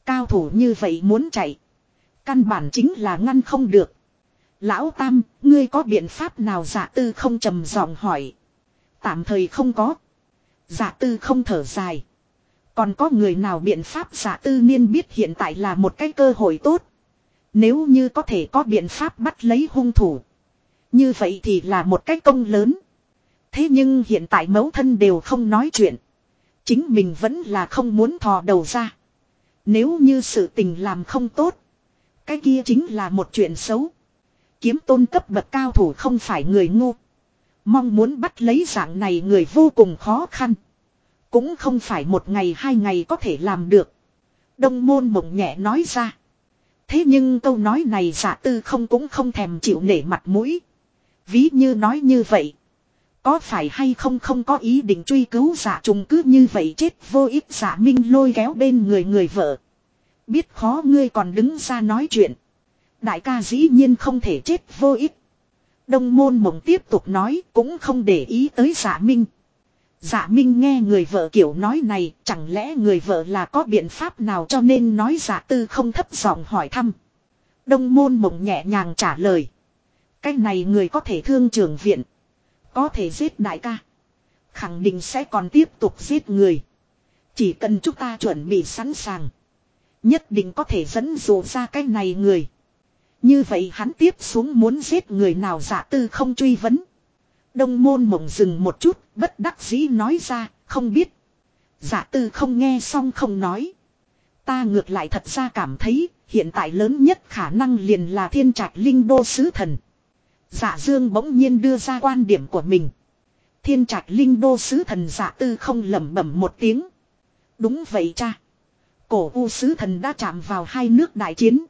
S1: Cao thủ như vậy muốn chạy. Căn bản chính là ngăn không được. Lão Tam, ngươi có biện pháp nào giả tư không trầm giọng hỏi. Tạm thời không có. Giả tư không thở dài. Còn có người nào biện pháp giả tư niên biết hiện tại là một cái cơ hội tốt. Nếu như có thể có biện pháp bắt lấy hung thủ. Như vậy thì là một cái công lớn. Thế nhưng hiện tại mẫu thân đều không nói chuyện. Chính mình vẫn là không muốn thò đầu ra. Nếu như sự tình làm không tốt. Cái kia chính là một chuyện xấu. Kiếm tôn cấp bậc cao thủ không phải người ngu. Mong muốn bắt lấy dạng này người vô cùng khó khăn. Cũng không phải một ngày hai ngày có thể làm được. Đông môn mộng nhẹ nói ra. Thế nhưng câu nói này giả tư không cũng không thèm chịu nể mặt mũi. Ví như nói như vậy. Có phải hay không không có ý định truy cứu giả trùng cứ như vậy chết vô ích giả minh lôi kéo bên người người vợ. Biết khó ngươi còn đứng ra nói chuyện. Đại ca dĩ nhiên không thể chết vô ích. Đông môn mộng tiếp tục nói cũng không để ý tới giả minh. Giả minh nghe người vợ kiểu nói này, chẳng lẽ người vợ là có biện pháp nào cho nên nói giả tư không thấp giọng hỏi thăm. Đông môn mộng nhẹ nhàng trả lời. Cái này người có thể thương trường viện. Có thể giết đại ca. Khẳng định sẽ còn tiếp tục giết người. Chỉ cần chúng ta chuẩn bị sẵn sàng. Nhất định có thể dẫn dụ ra cái này người. Như vậy hắn tiếp xuống muốn giết người nào giả tư không truy vấn. Đông môn mộng dừng một chút, bất đắc dĩ nói ra, không biết. Giả tư không nghe xong không nói. Ta ngược lại thật ra cảm thấy, hiện tại lớn nhất khả năng liền là thiên trạch linh đô sứ thần. Giả dương bỗng nhiên đưa ra quan điểm của mình. Thiên trạch linh đô sứ thần giả tư không lẩm bẩm một tiếng. Đúng vậy cha. Cổ u sứ thần đã chạm vào hai nước đại chiến.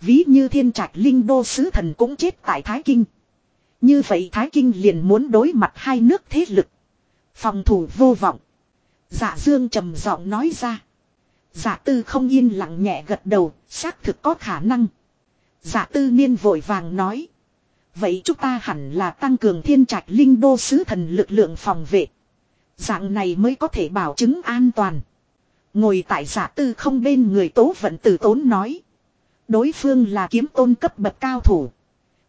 S1: Ví như thiên trạch linh đô sứ thần cũng chết tại Thái Kinh. Như vậy Thái Kinh liền muốn đối mặt hai nước thế lực. Phòng thủ vô vọng. Dạ dương trầm giọng nói ra. Dạ tư không yên lặng nhẹ gật đầu, xác thực có khả năng. Dạ tư niên vội vàng nói. Vậy chúng ta hẳn là tăng cường thiên trạch linh đô sứ thần lực lượng phòng vệ. Dạng này mới có thể bảo chứng an toàn. Ngồi tại giả tư không bên người tố vận tử tốn nói. Đối phương là kiếm tôn cấp bậc cao thủ.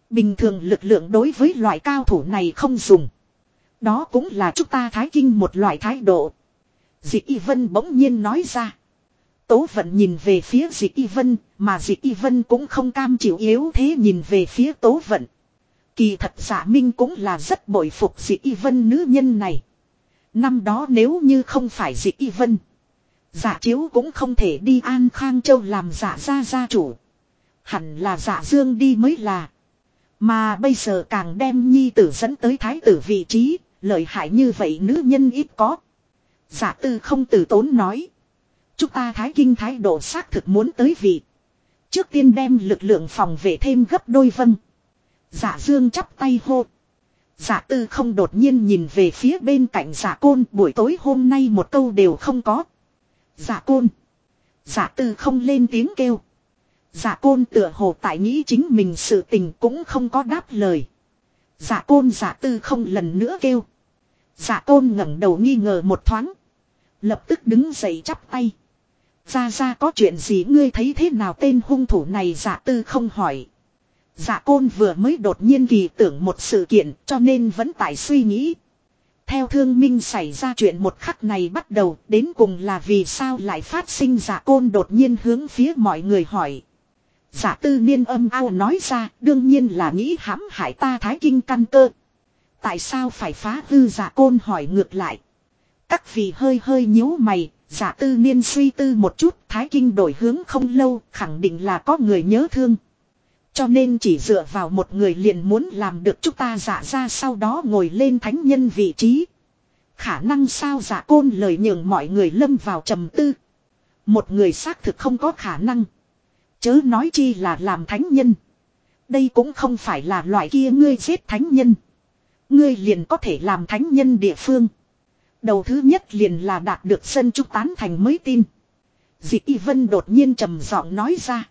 S1: Bình thường lực lượng đối với loại cao thủ này không dùng. Đó cũng là chúng ta thái kinh một loại thái độ. Dị Y Vân bỗng nhiên nói ra. Tố vận nhìn về phía dị Y Vân, mà dị Y Vân cũng không cam chịu yếu thế nhìn về phía tố vận. Kỳ thật giả minh cũng là rất bội phục dị Y Vân nữ nhân này. Năm đó nếu như không phải dị Y Vân. Giả chiếu cũng không thể đi An Khang Châu làm giả gia gia chủ. Hẳn là giả dương đi mới là. Mà bây giờ càng đem nhi tử dẫn tới thái tử vị trí, lợi hại như vậy nữ nhân ít có. Giả tư không từ tốn nói. Chúng ta thái kinh thái độ xác thực muốn tới vị. Trước tiên đem lực lượng phòng vệ thêm gấp đôi vân. Giả dương chắp tay hô. Giả tư không đột nhiên nhìn về phía bên cạnh giả côn buổi tối hôm nay một câu đều không có. Giả côn. Giả tư không lên tiếng kêu. Giả côn tựa hồ tại nghĩ chính mình sự tình cũng không có đáp lời. Giả côn giả tư không lần nữa kêu. Giả côn ngẩng đầu nghi ngờ một thoáng. Lập tức đứng dậy chắp tay. Ra ra có chuyện gì ngươi thấy thế nào tên hung thủ này giả tư không hỏi. Giả côn vừa mới đột nhiên kỳ tưởng một sự kiện cho nên vẫn tại suy nghĩ. Theo thương minh xảy ra chuyện một khắc này bắt đầu đến cùng là vì sao lại phát sinh giả côn đột nhiên hướng phía mọi người hỏi. Giả tư niên âm ao nói ra đương nhiên là nghĩ hãm hại ta thái kinh căn cơ. Tại sao phải phá hư giả côn hỏi ngược lại. Các vị hơi hơi nhíu mày, giả tư niên suy tư một chút thái kinh đổi hướng không lâu khẳng định là có người nhớ thương. Cho nên chỉ dựa vào một người liền muốn làm được chúng ta giả ra sau đó ngồi lên thánh nhân vị trí. Khả năng sao giả côn lời nhường mọi người lâm vào trầm tư. Một người xác thực không có khả năng. Chớ nói chi là làm thánh nhân. Đây cũng không phải là loại kia ngươi giết thánh nhân. Ngươi liền có thể làm thánh nhân địa phương. Đầu thứ nhất liền là đạt được sân trúc tán thành mới tin. Dị Y Vân đột nhiên trầm giọng nói ra.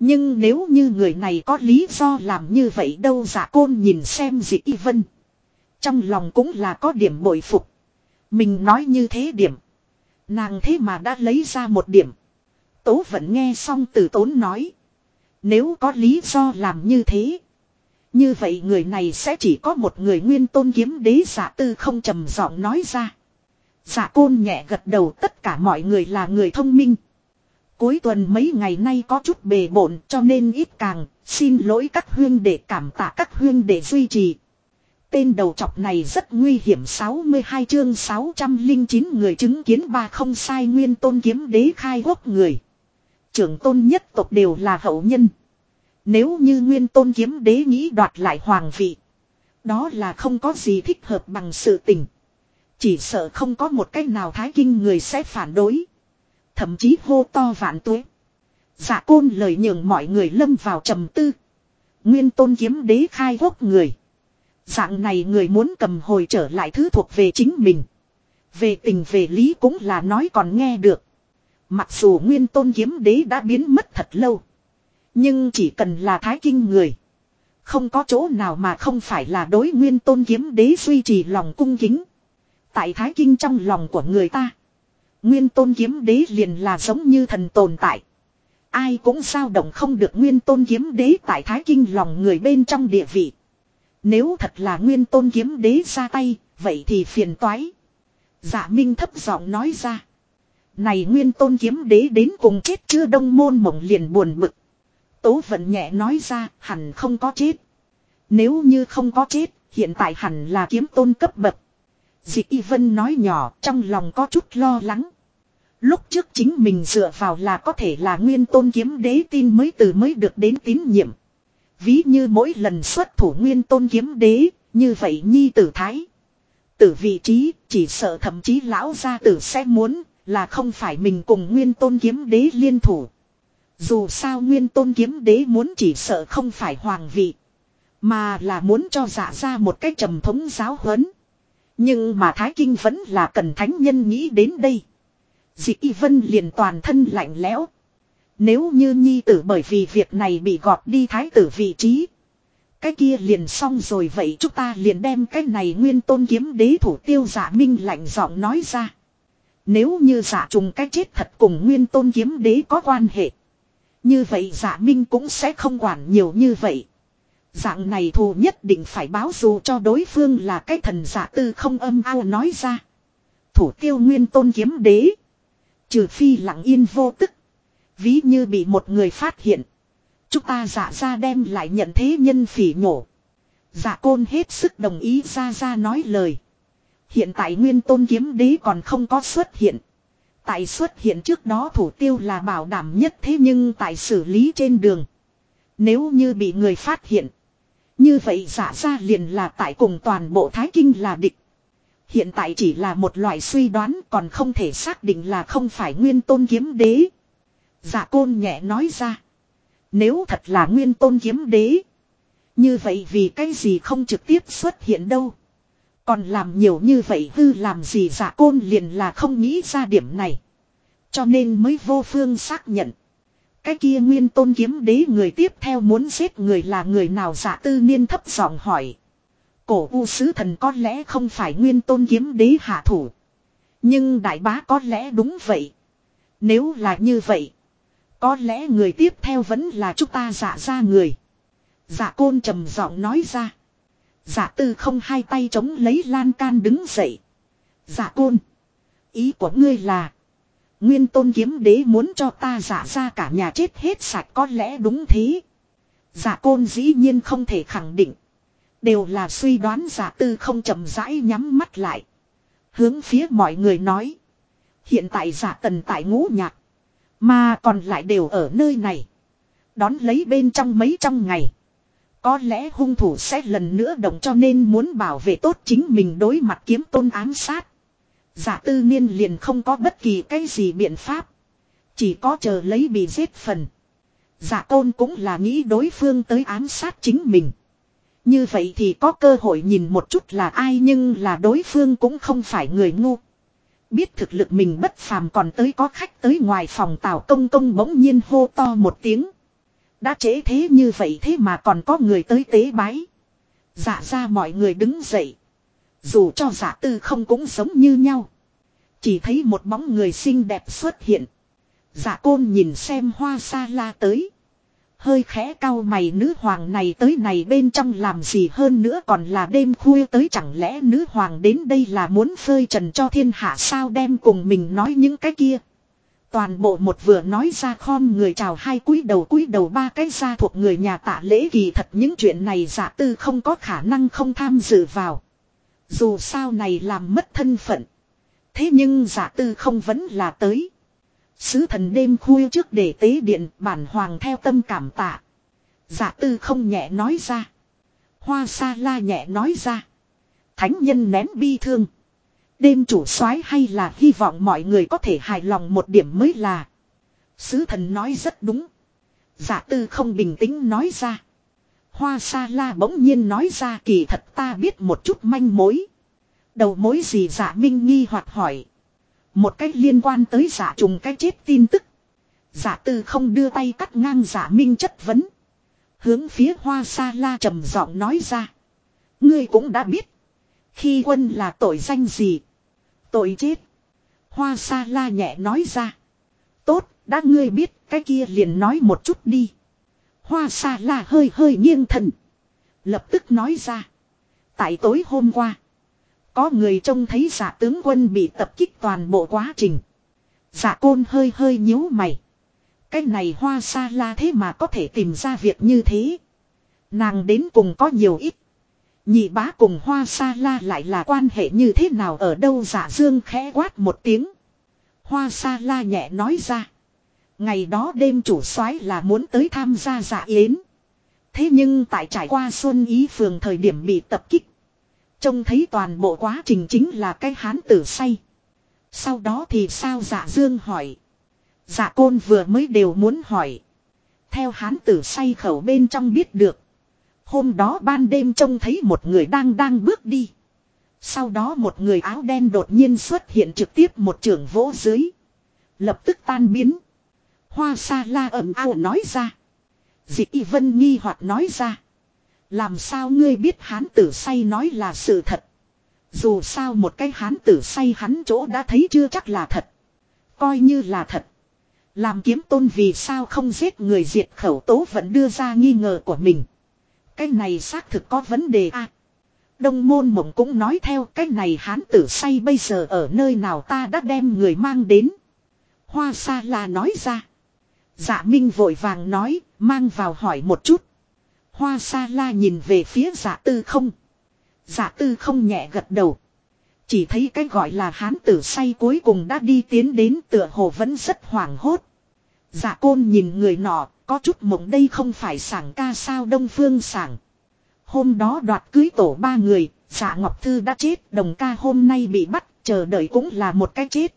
S1: Nhưng nếu như người này có lý do làm như vậy đâu giả côn nhìn xem dị Y Vân. Trong lòng cũng là có điểm bội phục. Mình nói như thế điểm. Nàng thế mà đã lấy ra một điểm. Tố vẫn nghe xong từ tốn nói. Nếu có lý do làm như thế. Như vậy người này sẽ chỉ có một người nguyên tôn kiếm đế giả tư không trầm giọng nói ra. Giả côn nhẹ gật đầu tất cả mọi người là người thông minh. Cuối tuần mấy ngày nay có chút bề bộn cho nên ít càng, xin lỗi các huyên để cảm tạ các huyên để duy trì. Tên đầu chọc này rất nguy hiểm 62 chương 609 người chứng kiến ba không sai nguyên tôn kiếm đế khai quốc người trưởng tôn nhất tộc đều là hậu nhân. Nếu như nguyên tôn kiếm đế nghĩ đoạt lại hoàng vị. Đó là không có gì thích hợp bằng sự tình. Chỉ sợ không có một cách nào thái kinh người sẽ phản đối. Thậm chí hô to vạn tuế. Dạ côn lời nhường mọi người lâm vào trầm tư. Nguyên tôn kiếm đế khai quốc người. Dạng này người muốn cầm hồi trở lại thứ thuộc về chính mình. Về tình về lý cũng là nói còn nghe được. Mặc dù nguyên tôn kiếm đế đã biến mất thật lâu. Nhưng chỉ cần là thái kinh người. Không có chỗ nào mà không phải là đối nguyên tôn kiếm đế duy trì lòng cung kính. Tại thái kinh trong lòng của người ta. Nguyên tôn kiếm đế liền là giống như thần tồn tại. Ai cũng sao động không được nguyên tôn kiếm đế tại thái kinh lòng người bên trong địa vị. Nếu thật là nguyên tôn kiếm đế ra tay, vậy thì phiền toái. Dạ Minh thấp giọng nói ra. Này nguyên tôn kiếm đế đến cùng chết chưa đông môn mộng liền buồn bực. Tố vận nhẹ nói ra hẳn không có chết. Nếu như không có chết, hiện tại hẳn là kiếm tôn cấp bậc. Dị Y Vân nói nhỏ trong lòng có chút lo lắng. Lúc trước chính mình dựa vào là có thể là nguyên tôn kiếm đế tin mới từ mới được đến tín nhiệm. Ví như mỗi lần xuất thủ nguyên tôn kiếm đế, như vậy nhi tử thái. Tử vị trí, chỉ sợ thậm chí lão gia tử sẽ muốn, là không phải mình cùng nguyên tôn kiếm đế liên thủ. Dù sao nguyên tôn kiếm đế muốn chỉ sợ không phải hoàng vị. Mà là muốn cho giả dạ ra một cái trầm thống giáo huấn. Nhưng mà Thái Kinh vẫn là cần thánh nhân nghĩ đến đây. Dị Y Vân liền toàn thân lạnh lẽo. Nếu như nhi tử bởi vì việc này bị gọt đi thái tử vị trí. Cái kia liền xong rồi, vậy chúng ta liền đem cái này nguyên tôn kiếm đế thủ tiêu giả minh lạnh giọng nói ra. Nếu như giả trùng cái chết thật cùng nguyên tôn kiếm đế có quan hệ. Như vậy giả minh cũng sẽ không quản nhiều như vậy. Dạng này thù nhất định phải báo dù cho đối phương là cái thần giả tư không âm ao nói ra. Thủ tiêu nguyên tôn kiếm đế. Trừ phi lặng yên vô tức. Ví như bị một người phát hiện. Chúng ta giả ra đem lại nhận thế nhân phỉ nhổ. Giả côn hết sức đồng ý ra ra nói lời. Hiện tại nguyên tôn kiếm đế còn không có xuất hiện. Tại xuất hiện trước đó thủ tiêu là bảo đảm nhất thế nhưng tại xử lý trên đường. Nếu như bị người phát hiện. Như vậy giả ra liền là tại cùng toàn bộ Thái Kinh là địch. Hiện tại chỉ là một loại suy đoán còn không thể xác định là không phải nguyên tôn kiếm đế. Giả côn nhẹ nói ra. Nếu thật là nguyên tôn kiếm đế. Như vậy vì cái gì không trực tiếp xuất hiện đâu. Còn làm nhiều như vậy hư làm gì giả côn liền là không nghĩ ra điểm này. Cho nên mới vô phương xác nhận. Cái kia nguyên tôn kiếm đế người tiếp theo muốn giết người là người nào giả tư niên thấp giọng hỏi. Cổ u sứ thần có lẽ không phải nguyên tôn kiếm đế hạ thủ. Nhưng đại bá có lẽ đúng vậy. Nếu là như vậy. Có lẽ người tiếp theo vẫn là chúng ta giả ra người. Giả côn trầm giọng nói ra. Giả tư không hai tay chống lấy lan can đứng dậy. Giả côn. Ý của ngươi là. Nguyên tôn kiếm đế muốn cho ta giả ra cả nhà chết hết sạch có lẽ đúng thế. Giả côn dĩ nhiên không thể khẳng định. Đều là suy đoán giả tư không chậm rãi nhắm mắt lại. Hướng phía mọi người nói. Hiện tại giả tần tại ngũ nhạc. Mà còn lại đều ở nơi này. Đón lấy bên trong mấy trăm ngày. Có lẽ hung thủ sẽ lần nữa động cho nên muốn bảo vệ tốt chính mình đối mặt kiếm tôn ám sát. Giả tư niên liền không có bất kỳ cái gì biện pháp. Chỉ có chờ lấy bị giết phần. Giả tôn cũng là nghĩ đối phương tới ám sát chính mình. Như vậy thì có cơ hội nhìn một chút là ai nhưng là đối phương cũng không phải người ngu. Biết thực lực mình bất phàm còn tới có khách tới ngoài phòng tào công công bỗng nhiên hô to một tiếng. Đã chế thế như vậy thế mà còn có người tới tế bái. Dạ ra mọi người đứng dậy. Dù cho giả tư không cũng giống như nhau. Chỉ thấy một bóng người xinh đẹp xuất hiện. Giả côn nhìn xem hoa sa la tới. Hơi khẽ cao mày nữ hoàng này tới này bên trong làm gì hơn nữa còn là đêm khuya tới chẳng lẽ nữ hoàng đến đây là muốn phơi trần cho thiên hạ sao đem cùng mình nói những cái kia. Toàn bộ một vừa nói ra khom người chào hai cúi đầu cúi đầu ba cái ra thuộc người nhà tạ lễ kỳ thật những chuyện này giả tư không có khả năng không tham dự vào. Dù sao này làm mất thân phận. Thế nhưng giả tư không vẫn là tới. Sứ thần đêm khuya trước để tế điện, bản hoàng theo tâm cảm tạ. Giả tư không nhẹ nói ra. Hoa sa la nhẹ nói ra. Thánh nhân nén bi thương. Đêm chủ soái hay là hy vọng mọi người có thể hài lòng một điểm mới là. Sứ thần nói rất đúng. Giả tư không bình tĩnh nói ra. Hoa sa la bỗng nhiên nói ra kỳ thật ta biết một chút manh mối. Đầu mối gì giả dạ minh nghi hoặc hỏi. Một cách liên quan tới giả trùng cái chết tin tức. Giả tư không đưa tay cắt ngang giả minh chất vấn. Hướng phía hoa sa la trầm giọng nói ra. Ngươi cũng đã biết. Khi quân là tội danh gì? Tội chết. Hoa sa la nhẹ nói ra. Tốt, đã ngươi biết, cái kia liền nói một chút đi. Hoa sa la hơi hơi nghiêng thần. Lập tức nói ra. Tại tối hôm qua. Có người trông thấy giả tướng quân bị tập kích toàn bộ quá trình. Giả côn hơi hơi nhíu mày. Cái này hoa sa la thế mà có thể tìm ra việc như thế. Nàng đến cùng có nhiều ít. Nhị bá cùng hoa sa la lại là quan hệ như thế nào ở đâu giả dương khẽ quát một tiếng. Hoa sa la nhẹ nói ra. Ngày đó đêm chủ soái là muốn tới tham gia dạ yến. Thế nhưng tại trải qua xuân ý phường thời điểm bị tập kích. Trông thấy toàn bộ quá trình chính là cái hán tử say. Sau đó thì sao dạ dương hỏi. Dạ côn vừa mới đều muốn hỏi. Theo hán tử say khẩu bên trong biết được. Hôm đó ban đêm trông thấy một người đang đang bước đi. Sau đó một người áo đen đột nhiên xuất hiện trực tiếp một trường vỗ dưới. Lập tức tan biến. Hoa sa la ẩm ao nói ra. Dị y vân nghi hoặc nói ra. Làm sao ngươi biết hán tử say nói là sự thật. Dù sao một cái hán tử say hắn chỗ đã thấy chưa chắc là thật. Coi như là thật. Làm kiếm tôn vì sao không giết người diệt khẩu tố vẫn đưa ra nghi ngờ của mình. Cái này xác thực có vấn đề a. đông môn mộng cũng nói theo cái này hán tử say bây giờ ở nơi nào ta đã đem người mang đến. Hoa sa la nói ra. Dạ Minh vội vàng nói, mang vào hỏi một chút. Hoa sa la nhìn về phía dạ tư không. Dạ tư không nhẹ gật đầu. Chỉ thấy cái gọi là hán tử say cuối cùng đã đi tiến đến tựa hồ vẫn rất hoảng hốt. Dạ côn nhìn người nọ, có chút mộng đây không phải sảng ca sao đông phương sảng. Hôm đó đoạt cưới tổ ba người, dạ ngọc thư đã chết, đồng ca hôm nay bị bắt, chờ đợi cũng là một cái chết.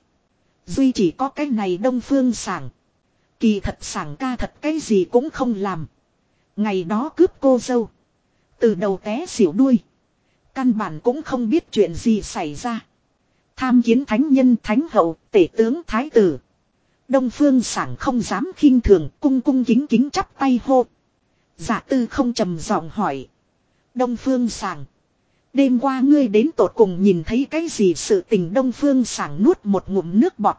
S1: Duy chỉ có cái này đông phương sảng. Kỳ thật sảng ca thật cái gì cũng không làm. Ngày đó cướp cô dâu. Từ đầu té xỉu đuôi. Căn bản cũng không biết chuyện gì xảy ra. Tham kiến thánh nhân thánh hậu, tể tướng thái tử. Đông phương sảng không dám khinh thường, cung cung kính kính chắp tay hô. Giả tư không trầm giọng hỏi. Đông phương sảng. Đêm qua ngươi đến tột cùng nhìn thấy cái gì sự tình đông phương sảng nuốt một ngụm nước bọt.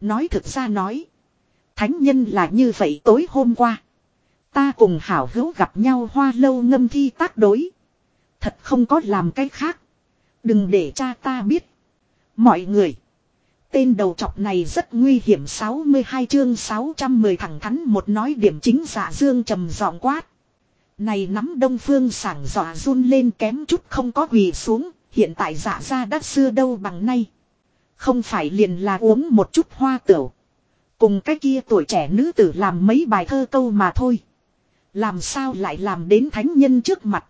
S1: Nói thực ra nói. Thánh nhân là như vậy tối hôm qua. Ta cùng hảo hữu gặp nhau hoa lâu ngâm thi tác đối. Thật không có làm cái khác. Đừng để cha ta biết. Mọi người. Tên đầu trọc này rất nguy hiểm 62 chương 610 thẳng thắn một nói điểm chính giả dương trầm giọng quát. Này nắm đông phương sảng dọa run lên kém chút không có quỳ xuống, hiện tại giả ra đã xưa đâu bằng nay. Không phải liền là uống một chút hoa tửu. Cùng cái kia tuổi trẻ nữ tử làm mấy bài thơ câu mà thôi. Làm sao lại làm đến thánh nhân trước mặt.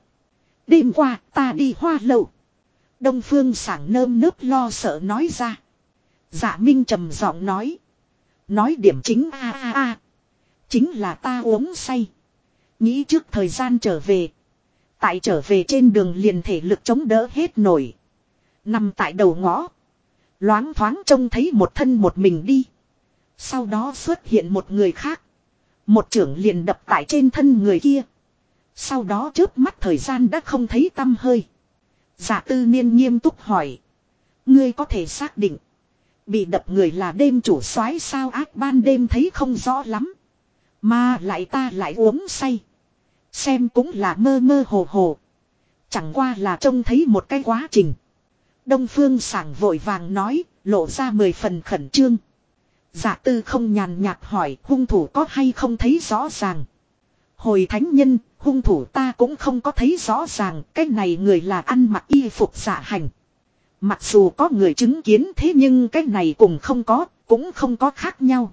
S1: Đêm qua ta đi hoa lậu. Đông phương sảng nơm nớp lo sợ nói ra. Dạ Minh trầm giọng nói. Nói điểm chính a a a. Chính là ta uống say. Nghĩ trước thời gian trở về. Tại trở về trên đường liền thể lực chống đỡ hết nổi. Nằm tại đầu ngõ. Loáng thoáng trông thấy một thân một mình đi. Sau đó xuất hiện một người khác. Một trưởng liền đập tại trên thân người kia. Sau đó trước mắt thời gian đã không thấy tâm hơi. Giả tư niên nghiêm túc hỏi. Ngươi có thể xác định. Bị đập người là đêm chủ soái sao ác ban đêm thấy không rõ lắm. Mà lại ta lại uống say. Xem cũng là mơ mơ hồ hồ. Chẳng qua là trông thấy một cái quá trình. Đông phương sảng vội vàng nói, lộ ra mười phần khẩn trương. Giả tư không nhàn nhạt hỏi hung thủ có hay không thấy rõ ràng. Hồi thánh nhân, hung thủ ta cũng không có thấy rõ ràng, cái này người là ăn mặc y phục giả hành. Mặc dù có người chứng kiến thế nhưng cái này cũng không có, cũng không có khác nhau.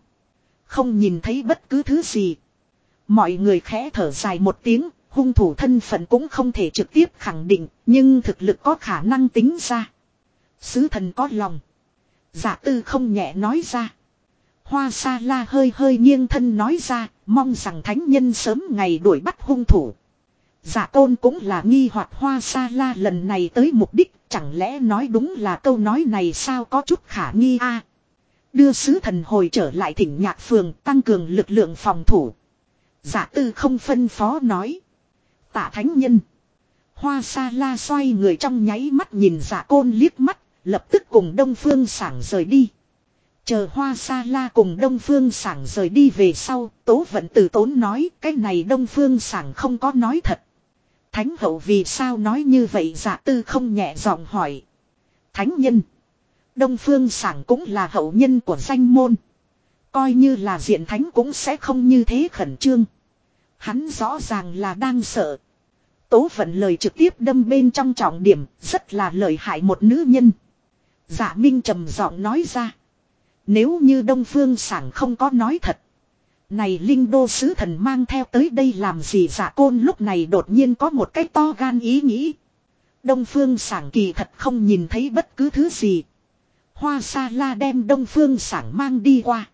S1: Không nhìn thấy bất cứ thứ gì. Mọi người khẽ thở dài một tiếng, hung thủ thân phận cũng không thể trực tiếp khẳng định, nhưng thực lực có khả năng tính ra. Sứ thần có lòng. Giả tư không nhẹ nói ra. Hoa sa la hơi hơi nghiêng thân nói ra, mong rằng thánh nhân sớm ngày đuổi bắt hung thủ. Giả tôn cũng là nghi hoặc hoa sa la lần này tới mục đích chẳng lẽ nói đúng là câu nói này sao có chút khả nghi a Đưa sứ thần hồi trở lại thỉnh nhạc phường tăng cường lực lượng phòng thủ. Giả tư không phân phó nói. Tạ thánh nhân. Hoa sa la xoay người trong nháy mắt nhìn giả côn liếc mắt, lập tức cùng đông phương sảng rời đi. Chờ hoa sa la cùng đông phương sảng rời đi về sau, tố vận từ tốn nói cái này đông phương sảng không có nói thật. Thánh hậu vì sao nói như vậy giả tư không nhẹ giọng hỏi. Thánh nhân. Đông phương sảng cũng là hậu nhân của danh môn. Coi như là diện thánh cũng sẽ không như thế khẩn trương. Hắn rõ ràng là đang sợ. Tố vận lời trực tiếp đâm bên trong trọng điểm, rất là lợi hại một nữ nhân. Dạ Minh trầm giọng nói ra. Nếu như Đông Phương Sảng không có nói thật. Này Linh Đô Sứ Thần mang theo tới đây làm gì dạ côn lúc này đột nhiên có một cái to gan ý nghĩ. Đông Phương Sảng kỳ thật không nhìn thấy bất cứ thứ gì. Hoa Sa La đem Đông Phương Sảng mang đi qua.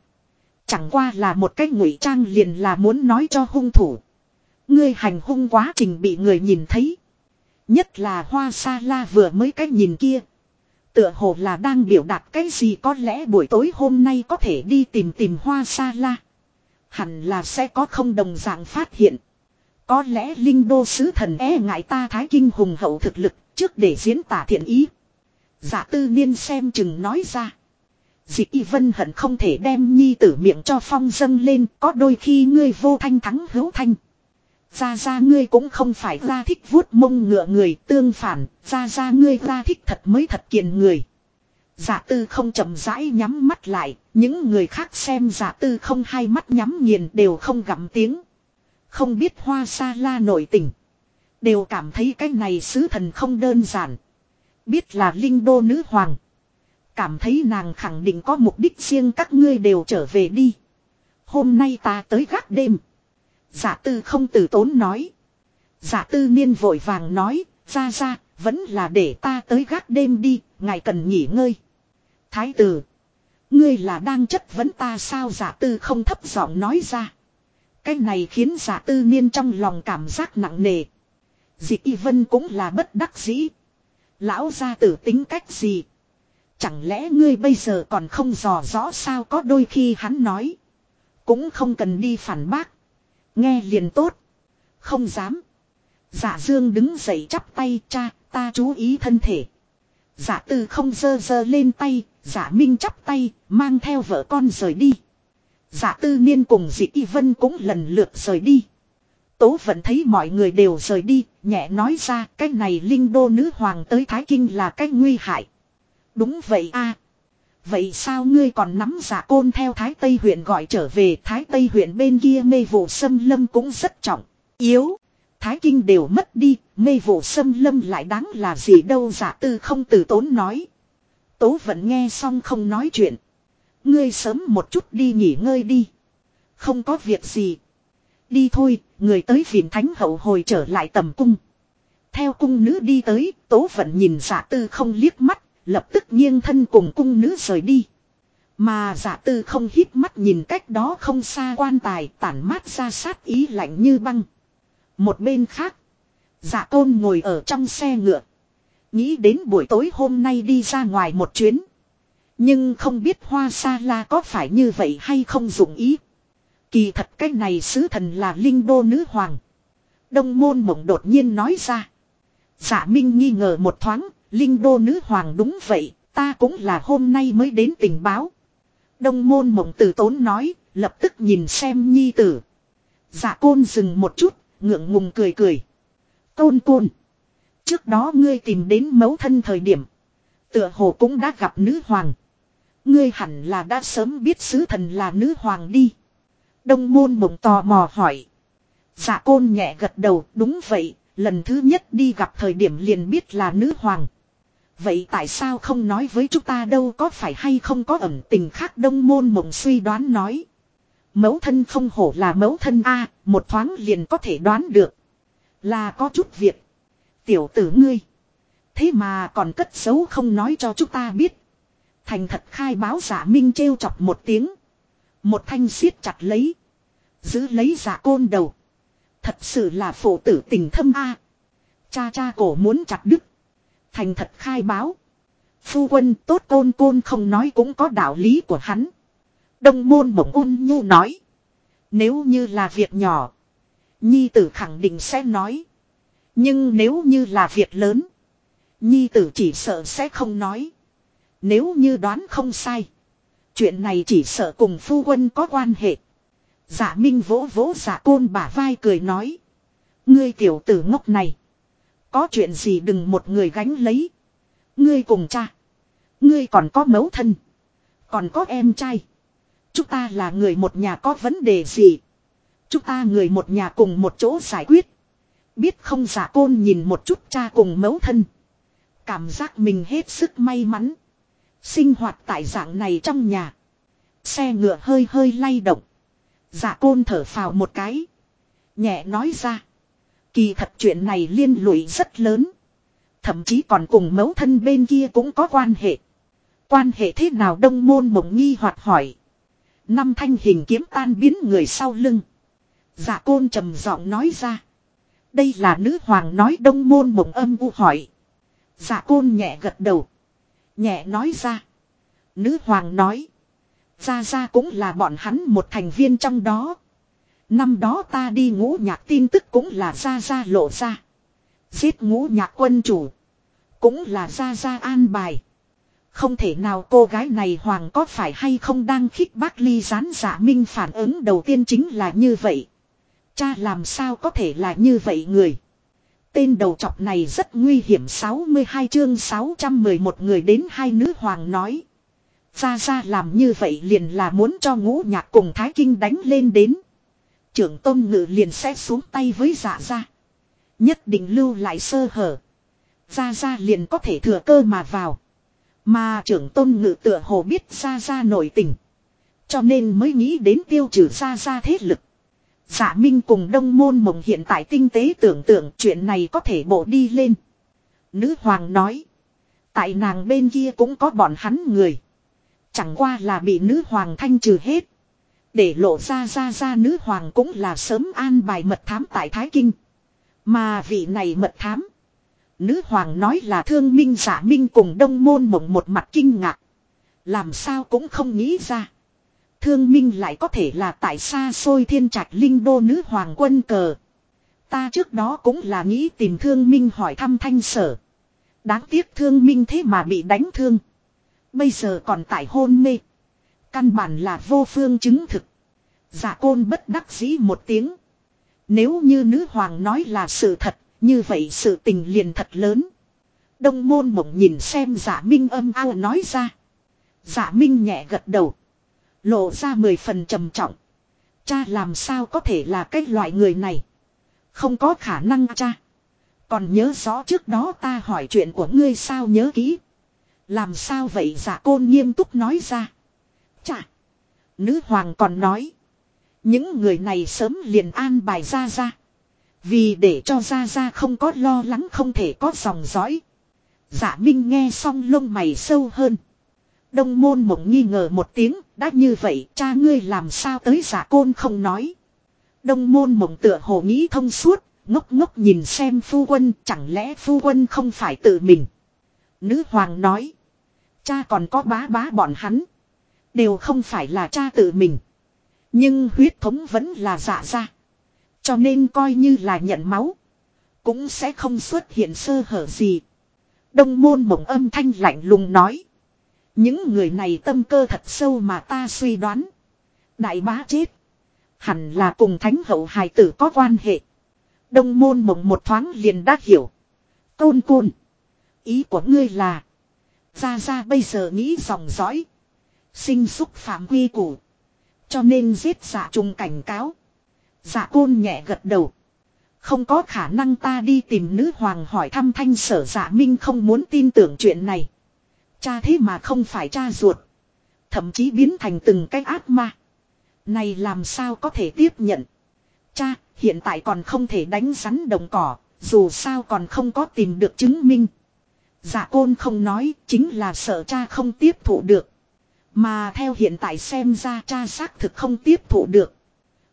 S1: Chẳng qua là một cái ngụy trang liền là muốn nói cho hung thủ. Ngươi hành hung quá trình bị người nhìn thấy. Nhất là Hoa Sa La vừa mới cái nhìn kia. Tựa hồ là đang biểu đạt cái gì có lẽ buổi tối hôm nay có thể đi tìm tìm Hoa Sa La. Hẳn là sẽ có không đồng dạng phát hiện. Có lẽ Linh Đô Sứ Thần e ngại ta Thái Kinh hùng hậu thực lực trước để diễn tả thiện ý. Giả tư niên xem chừng nói ra. Dị y vân hận không thể đem nhi tử miệng cho phong dâng lên có đôi khi ngươi vô thanh thắng hữu thanh. Ra ra ngươi cũng không phải ra thích vuốt mông ngựa người tương phản, ra ra ngươi ra thích thật mới thật kiền người. Giả tư không chậm rãi nhắm mắt lại, những người khác xem giả tư không hai mắt nhắm nghiền đều không gặm tiếng. Không biết hoa sa la nổi tình. Đều cảm thấy cái này sứ thần không đơn giản. Biết là linh đô nữ hoàng. Cảm thấy nàng khẳng định có mục đích riêng các ngươi đều trở về đi. Hôm nay ta tới gác đêm. Giả tư không từ tốn nói. Giả tư niên vội vàng nói, ra ra, vẫn là để ta tới gác đêm đi, ngài cần nghỉ ngơi. Thái tử, ngươi là đang chất vấn ta sao giả tư không thấp giọng nói ra. Cái này khiến giả tư niên trong lòng cảm giác nặng nề. Dị y vân cũng là bất đắc dĩ. Lão gia tử tính cách gì? Chẳng lẽ ngươi bây giờ còn không dò rõ sao có đôi khi hắn nói. Cũng không cần đi phản bác. Nghe liền tốt. Không dám. Giả dương đứng dậy chắp tay, cha, ta chú ý thân thể. Giả dạ tư không dơ dơ lên tay. Giả dạ minh chắp tay mang theo vợ con rời đi. Giả tư niên cùng dị y vân cũng lần lượt rời đi. Tố vẫn thấy mọi người đều rời đi, nhẹ nói ra cái này linh đô nữ hoàng tới Thái Kinh là cái nguy hại. Đúng vậy a Vậy sao ngươi còn nắm giả côn theo Thái Tây huyện gọi trở về Thái Tây huyện bên kia mê vụ xâm lâm cũng rất trọng, yếu. Thái Kinh đều mất đi, mê vụ sâm lâm lại đáng là gì đâu giả tư không từ tốn nói. Tố vẫn nghe xong không nói chuyện. Ngươi sớm một chút đi nghỉ ngơi đi. Không có việc gì. Đi thôi, người tới phiền thánh hậu hồi trở lại tầm cung. Theo cung nữ đi tới, tố vẫn nhìn giả tư không liếc mắt, lập tức nghiêng thân cùng cung nữ rời đi. Mà giả tư không hít mắt nhìn cách đó không xa quan tài tản mát ra sát ý lạnh như băng. Một bên khác, giả tôn ngồi ở trong xe ngựa. Nghĩ đến buổi tối hôm nay đi ra ngoài một chuyến. Nhưng không biết hoa sa la có phải như vậy hay không dụng ý. Kỳ thật cái này sứ thần là linh đô nữ hoàng. Đông môn mộng đột nhiên nói ra. Giả minh nghi ngờ một thoáng, linh đô nữ hoàng đúng vậy, ta cũng là hôm nay mới đến tình báo. Đông môn mộng tử tốn nói, lập tức nhìn xem nhi tử. Giả côn dừng một chút, ngượng ngùng cười cười. Côn côn. Trước đó ngươi tìm đến mấu thân thời điểm. Tựa hồ cũng đã gặp nữ hoàng. Ngươi hẳn là đã sớm biết sứ thần là nữ hoàng đi. Đông môn mộng tò mò hỏi. Dạ côn nhẹ gật đầu, đúng vậy, lần thứ nhất đi gặp thời điểm liền biết là nữ hoàng. Vậy tại sao không nói với chúng ta đâu có phải hay không có ẩn tình khác đông môn mộng suy đoán nói. Mẫu thân không hổ là mẫu thân A, một thoáng liền có thể đoán được. Là có chút việc. Tiểu tử ngươi. Thế mà còn cất xấu không nói cho chúng ta biết. Thành thật khai báo giả minh trêu chọc một tiếng. Một thanh siết chặt lấy. Giữ lấy giả côn đầu. Thật sự là phụ tử tình thâm a. Cha cha cổ muốn chặt đứt. Thành thật khai báo. Phu quân tốt côn côn không nói cũng có đạo lý của hắn. Đông môn mộng ôn nhu nói. Nếu như là việc nhỏ. Nhi tử khẳng định sẽ nói. Nhưng nếu như là việc lớn. Nhi tử chỉ sợ sẽ không nói. Nếu như đoán không sai. Chuyện này chỉ sợ cùng phu quân có quan hệ. Giả Minh vỗ vỗ giả côn bả vai cười nói. Ngươi tiểu tử ngốc này. Có chuyện gì đừng một người gánh lấy. Ngươi cùng cha. Ngươi còn có mẫu thân. Còn có em trai. Chúng ta là người một nhà có vấn đề gì. Chúng ta người một nhà cùng một chỗ giải quyết. Biết không giả côn nhìn một chút cha cùng mẫu thân. Cảm giác mình hết sức may mắn. Sinh hoạt tại dạng này trong nhà. Xe ngựa hơi hơi lay động. Giả côn thở phào một cái. Nhẹ nói ra. Kỳ thật chuyện này liên lụy rất lớn. Thậm chí còn cùng mẫu thân bên kia cũng có quan hệ. Quan hệ thế nào đông môn mộng nghi hoặc hỏi. Năm thanh hình kiếm tan biến người sau lưng. Dạ côn trầm giọng nói ra. Đây là nữ hoàng nói đông môn mộng âm u hỏi. Dạ côn nhẹ gật đầu. Nhẹ nói ra. Nữ hoàng nói. Ra ra cũng là bọn hắn một thành viên trong đó. Năm đó ta đi ngũ nhạc tin tức cũng là ra ra lộ ra. Giết ngũ nhạc quân chủ. Cũng là ra ra an bài. Không thể nào cô gái này hoàng có phải hay không đang khích bác ly gián giả minh phản ứng đầu tiên chính là như vậy. Cha làm sao có thể là như vậy người. Tên đầu chọc này rất nguy hiểm 62 chương 611 người đến hai nữ hoàng nói. Ra ra làm như vậy liền là muốn cho ngũ nhạc cùng Thái Kinh đánh lên đến. Trưởng tôn ngự liền sẽ xuống tay với dạ ra. Nhất định lưu lại sơ hở. Ra ra liền có thể thừa cơ mà vào. Mà trưởng tôn ngự tựa hồ biết ra ra nổi tình. Cho nên mới nghĩ đến tiêu trừ ra ra thế lực. Giả Minh cùng đông môn mộng hiện tại tinh tế tưởng tượng chuyện này có thể bộ đi lên. Nữ hoàng nói. Tại nàng bên kia cũng có bọn hắn người. Chẳng qua là bị nữ hoàng thanh trừ hết. Để lộ ra ra ra nữ hoàng cũng là sớm an bài mật thám tại Thái Kinh. Mà vị này mật thám. Nữ hoàng nói là thương minh giả minh cùng đông môn mộng một mặt kinh ngạc. Làm sao cũng không nghĩ ra. Thương minh lại có thể là tại xa xôi thiên trạch linh đô nữ hoàng quân cờ. Ta trước đó cũng là nghĩ tìm thương minh hỏi thăm thanh sở. Đáng tiếc thương minh thế mà bị đánh thương. Bây giờ còn tại hôn mê. Căn bản là vô phương chứng thực. Giả côn bất đắc dĩ một tiếng. Nếu như nữ hoàng nói là sự thật, như vậy sự tình liền thật lớn. Đông môn mộng nhìn xem giả minh âm ao nói ra. Giả minh nhẹ gật đầu. Lộ ra mười phần trầm trọng. Cha làm sao có thể là cái loại người này. Không có khả năng cha. Còn nhớ rõ trước đó ta hỏi chuyện của ngươi sao nhớ kỹ. Làm sao vậy giả côn nghiêm túc nói ra. Chà. Nữ hoàng còn nói. Những người này sớm liền an bài ra ra. Vì để cho ra ra không có lo lắng không thể có dòng dõi. Giả Minh nghe xong lông mày sâu hơn. Đông môn mộng nghi ngờ một tiếng, đã như vậy cha ngươi làm sao tới giả côn không nói. Đông môn mộng tựa hồ nghĩ thông suốt, ngốc ngốc nhìn xem phu quân, chẳng lẽ phu quân không phải tự mình. Nữ hoàng nói, cha còn có bá bá bọn hắn. Đều không phải là cha tự mình. Nhưng huyết thống vẫn là dạ giả ra. Cho nên coi như là nhận máu. Cũng sẽ không xuất hiện sơ hở gì. Đông môn mộng âm thanh lạnh lùng nói. Những người này tâm cơ thật sâu mà ta suy đoán. Đại bá chết. Hẳn là cùng thánh hậu hài tử có quan hệ. Đông môn mộng một thoáng liền đã hiểu. Côn côn. Ý của ngươi là. Ra ra bây giờ nghĩ dòng dõi. Sinh xúc phạm quy củ. Cho nên giết giả trùng cảnh cáo. Dạ côn nhẹ gật đầu. Không có khả năng ta đi tìm nữ hoàng hỏi thăm thanh sở dạ minh không muốn tin tưởng chuyện này. Cha thế mà không phải cha ruột. Thậm chí biến thành từng cái ác ma. Này làm sao có thể tiếp nhận. Cha, hiện tại còn không thể đánh rắn đồng cỏ, dù sao còn không có tìm được chứng minh. Dạ côn không nói, chính là sợ cha không tiếp thụ được. Mà theo hiện tại xem ra cha xác thực không tiếp thụ được.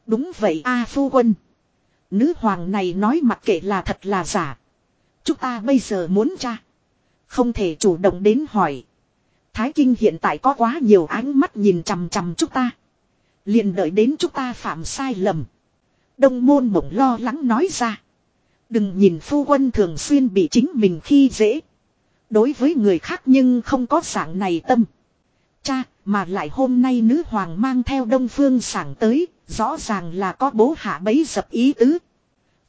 S1: Đúng vậy a phu quân. Nữ hoàng này nói mặc kệ là thật là giả. Chúng ta bây giờ muốn tra. Không thể chủ động đến hỏi. Thái Kinh hiện tại có quá nhiều ánh mắt nhìn chằm chằm chúng ta. Liền đợi đến chúng ta phạm sai lầm. Đông môn mộng lo lắng nói ra. Đừng nhìn phu quân thường xuyên bị chính mình khi dễ. Đối với người khác nhưng không có sảng này tâm. Cha, mà lại hôm nay nữ hoàng mang theo đông phương sảng tới, rõ ràng là có bố hạ bấy dập ý tứ.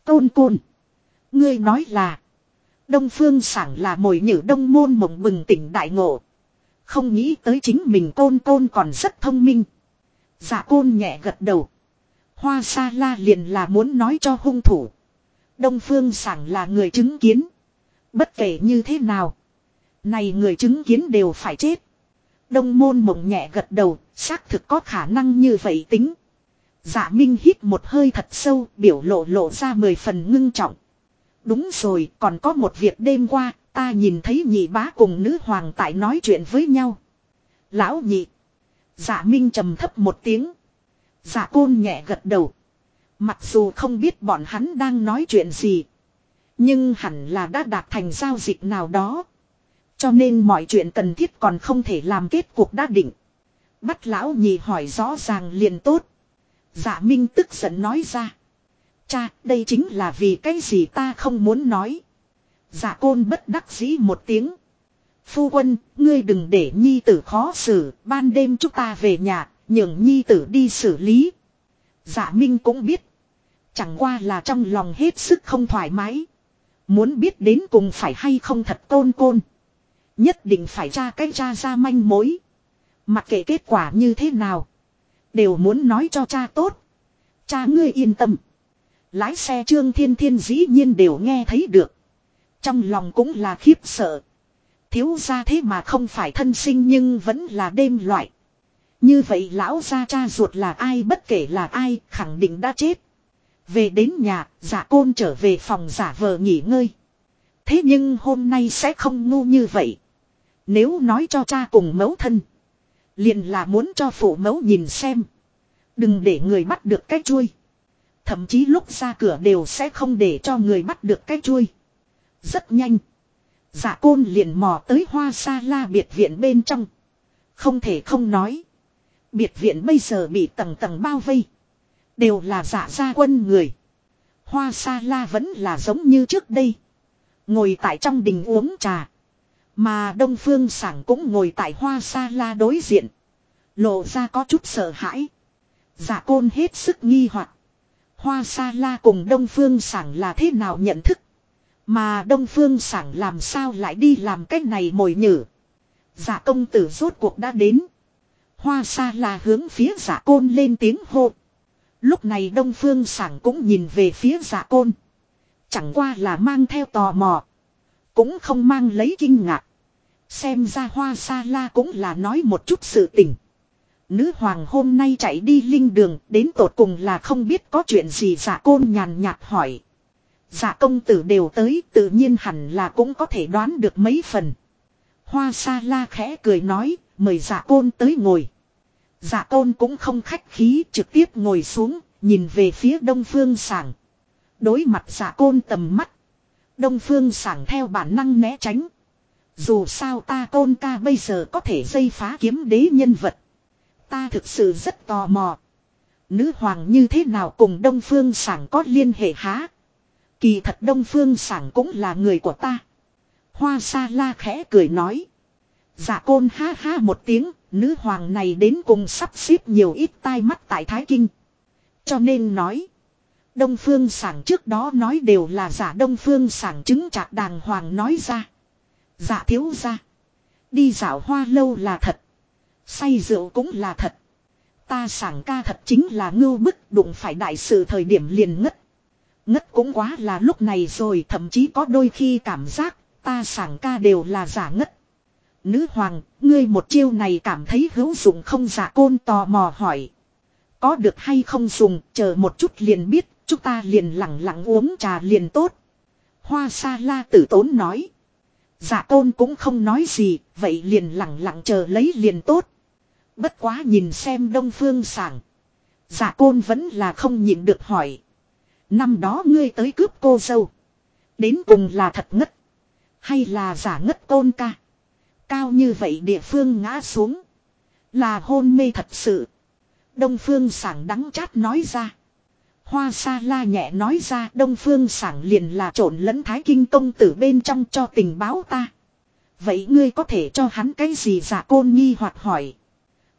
S1: Tôn côn. Ngươi nói là. Đông phương sảng là mồi nhử đông môn mộng bừng tỉnh đại ngộ. Không nghĩ tới chính mình côn côn còn rất thông minh. Dạ côn nhẹ gật đầu. Hoa sa la liền là muốn nói cho hung thủ. Đông phương sảng là người chứng kiến. Bất kể như thế nào. Này người chứng kiến đều phải chết. Đông môn mộng nhẹ gật đầu, xác thực có khả năng như vậy tính. Dạ Minh hít một hơi thật sâu, biểu lộ lộ ra mười phần ngưng trọng. Đúng rồi, còn có một việc đêm qua, ta nhìn thấy nhị bá cùng nữ hoàng tại nói chuyện với nhau. Lão nhị. Dạ Minh trầm thấp một tiếng. Dạ côn nhẹ gật đầu. Mặc dù không biết bọn hắn đang nói chuyện gì. Nhưng hẳn là đã đạt thành giao dịch nào đó. Cho nên mọi chuyện cần thiết còn không thể làm kết cuộc đã định. Bắt lão nhị hỏi rõ ràng liền tốt. Dạ Minh tức giận nói ra. Cha, đây chính là vì cái gì ta không muốn nói. Dạ côn bất đắc dĩ một tiếng. Phu quân, ngươi đừng để nhi tử khó xử, ban đêm chúng ta về nhà, nhường nhi tử đi xử lý. Dạ Minh cũng biết. Chẳng qua là trong lòng hết sức không thoải mái. Muốn biết đến cùng phải hay không thật côn côn. Nhất định phải tra cái cha ra manh mối. Mặc kệ kết quả như thế nào. Đều muốn nói cho cha tốt. Cha ngươi yên tâm. Lái xe Trương Thiên Thiên dĩ nhiên đều nghe thấy được. Trong lòng cũng là khiếp sợ. Thiếu ra thế mà không phải thân sinh nhưng vẫn là đêm loại. Như vậy lão gia cha ruột là ai bất kể là ai khẳng định đã chết. Về đến nhà, giả côn trở về phòng giả vờ nghỉ ngơi. Thế nhưng hôm nay sẽ không ngu như vậy. Nếu nói cho cha cùng mẫu thân. Liền là muốn cho phụ mẫu nhìn xem. Đừng để người bắt được cái chuôi. Thậm chí lúc ra cửa đều sẽ không để cho người bắt được cái chuôi. Rất nhanh. Dạ côn liền mò tới hoa sa la biệt viện bên trong. Không thể không nói. Biệt viện bây giờ bị tầng tầng bao vây. Đều là dạ gia quân người. Hoa sa la vẫn là giống như trước đây. Ngồi tại trong đình uống trà. Mà Đông Phương Sảng cũng ngồi tại hoa sa la đối diện. Lộ ra có chút sợ hãi. Dạ côn hết sức nghi hoặc Hoa sa la cùng Đông Phương Sảng là thế nào nhận thức. Mà Đông Phương Sảng làm sao lại đi làm cách này mồi nhử. Dạ công tử rốt cuộc đã đến. Hoa sa la hướng phía dạ côn lên tiếng hô. Lúc này Đông Phương Sảng cũng nhìn về phía dạ côn. Chẳng qua là mang theo tò mò. Cũng không mang lấy kinh ngạc. Xem ra hoa sa la cũng là nói một chút sự tình. Nữ hoàng hôm nay chạy đi linh đường, đến tột cùng là không biết có chuyện gì giả côn nhàn nhạt hỏi. Giả công tử đều tới, tự nhiên hẳn là cũng có thể đoán được mấy phần. Hoa sa la khẽ cười nói, mời giả côn tới ngồi. Giả côn cũng không khách khí, trực tiếp ngồi xuống, nhìn về phía đông phương sảng. Đối mặt giả côn tầm mắt. Đông phương sảng theo bản năng né tránh. Dù sao ta côn ca bây giờ có thể dây phá kiếm đế nhân vật. Ta thực sự rất tò mò. Nữ hoàng như thế nào cùng Đông Phương Sảng có liên hệ há? Kỳ thật Đông Phương Sảng cũng là người của ta. Hoa sa la khẽ cười nói. giả côn ha ha một tiếng, nữ hoàng này đến cùng sắp xếp nhiều ít tai mắt tại Thái Kinh. Cho nên nói. Đông Phương Sảng trước đó nói đều là giả Đông Phương Sảng chứng chặt đàng hoàng nói ra. Dạ thiếu ra. Đi dạo hoa lâu là thật. Say rượu cũng là thật. Ta sảng ca thật chính là ngưu bức đụng phải đại sự thời điểm liền ngất. Ngất cũng quá là lúc này rồi thậm chí có đôi khi cảm giác ta sảng ca đều là giả ngất. Nữ hoàng, ngươi một chiêu này cảm thấy hữu dụng không giả côn tò mò hỏi. Có được hay không dùng, chờ một chút liền biết, chúng ta liền lặng lặng uống trà liền tốt. Hoa sa la tử tốn nói. Giả tôn cũng không nói gì, vậy liền lặng lặng chờ lấy liền tốt. Bất quá nhìn xem đông phương sảng. Dạ giả côn vẫn là không nhịn được hỏi. Năm đó ngươi tới cướp cô dâu. Đến cùng là thật ngất. Hay là giả ngất tôn ca. Cao như vậy địa phương ngã xuống. Là hôn mê thật sự. Đông phương sảng đắng chát nói ra. Hoa sa la nhẹ nói ra đông phương sảng liền là trộn lẫn thái kinh công tử bên trong cho tình báo ta. Vậy ngươi có thể cho hắn cái gì giả côn nghi hoặc hỏi.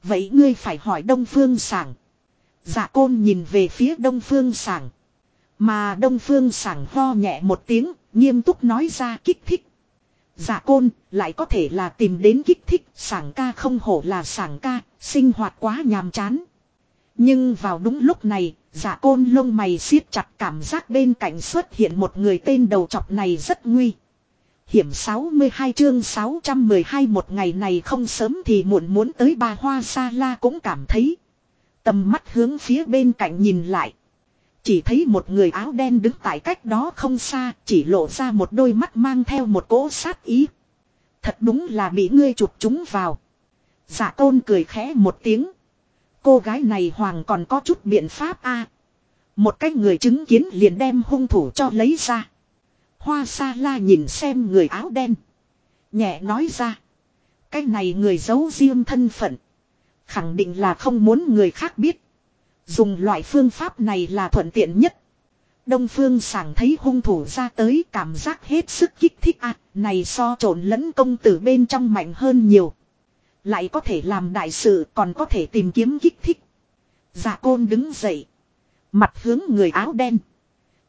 S1: Vậy ngươi phải hỏi đông phương sảng. Giả côn nhìn về phía đông phương sảng. Mà đông phương sảng ho nhẹ một tiếng, nghiêm túc nói ra kích thích. Giả côn, lại có thể là tìm đến kích thích, sảng ca không hổ là sảng ca, sinh hoạt quá nhàm chán. Nhưng vào đúng lúc này, giả côn lông mày siết chặt cảm giác bên cạnh xuất hiện một người tên đầu chọc này rất nguy. Hiểm 62 chương 612 một ngày này không sớm thì muộn muốn tới ba hoa sa la cũng cảm thấy. Tầm mắt hướng phía bên cạnh nhìn lại. Chỉ thấy một người áo đen đứng tại cách đó không xa, chỉ lộ ra một đôi mắt mang theo một cỗ sát ý. Thật đúng là bị ngươi chụp chúng vào. Dạ giả tôn cười khẽ một tiếng. Cô gái này hoàng còn có chút biện pháp a. Một cách người chứng kiến liền đem hung thủ cho lấy ra. Hoa sa la nhìn xem người áo đen. Nhẹ nói ra. Cái này người giấu riêng thân phận. Khẳng định là không muốn người khác biết. Dùng loại phương pháp này là thuận tiện nhất. Đông phương sảng thấy hung thủ ra tới cảm giác hết sức kích thích à, này so trộn lẫn công tử bên trong mạnh hơn nhiều. Lại có thể làm đại sự còn có thể tìm kiếm kích thích. Dạ côn đứng dậy. Mặt hướng người áo đen.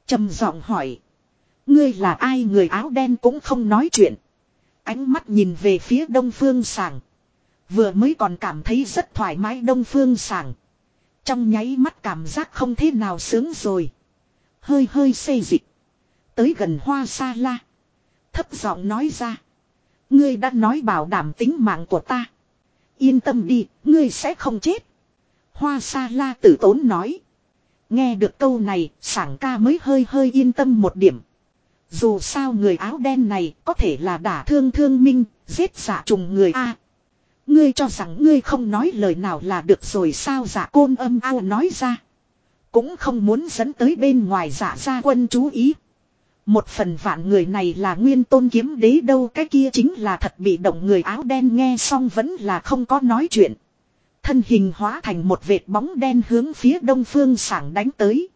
S1: trầm giọng hỏi. Ngươi là ai người áo đen cũng không nói chuyện. Ánh mắt nhìn về phía đông phương sàng. Vừa mới còn cảm thấy rất thoải mái đông phương sàng, Trong nháy mắt cảm giác không thế nào sướng rồi. Hơi hơi xây dịch. Tới gần hoa sa la. Thấp giọng nói ra. Ngươi đã nói bảo đảm tính mạng của ta. Yên tâm đi, ngươi sẽ không chết. Hoa sa la tử tốn nói. Nghe được câu này, sảng ca mới hơi hơi yên tâm một điểm. Dù sao người áo đen này có thể là đả thương thương minh, giết giả trùng người A. Ngươi cho rằng ngươi không nói lời nào là được rồi sao giả côn âm ao nói ra. Cũng không muốn dẫn tới bên ngoài giả gia quân chú ý. Một phần vạn người này là nguyên tôn kiếm đế đâu, cái kia chính là thật bị động người áo đen nghe xong vẫn là không có nói chuyện. Thân hình hóa thành một vệt bóng đen hướng phía đông phương sảng đánh tới.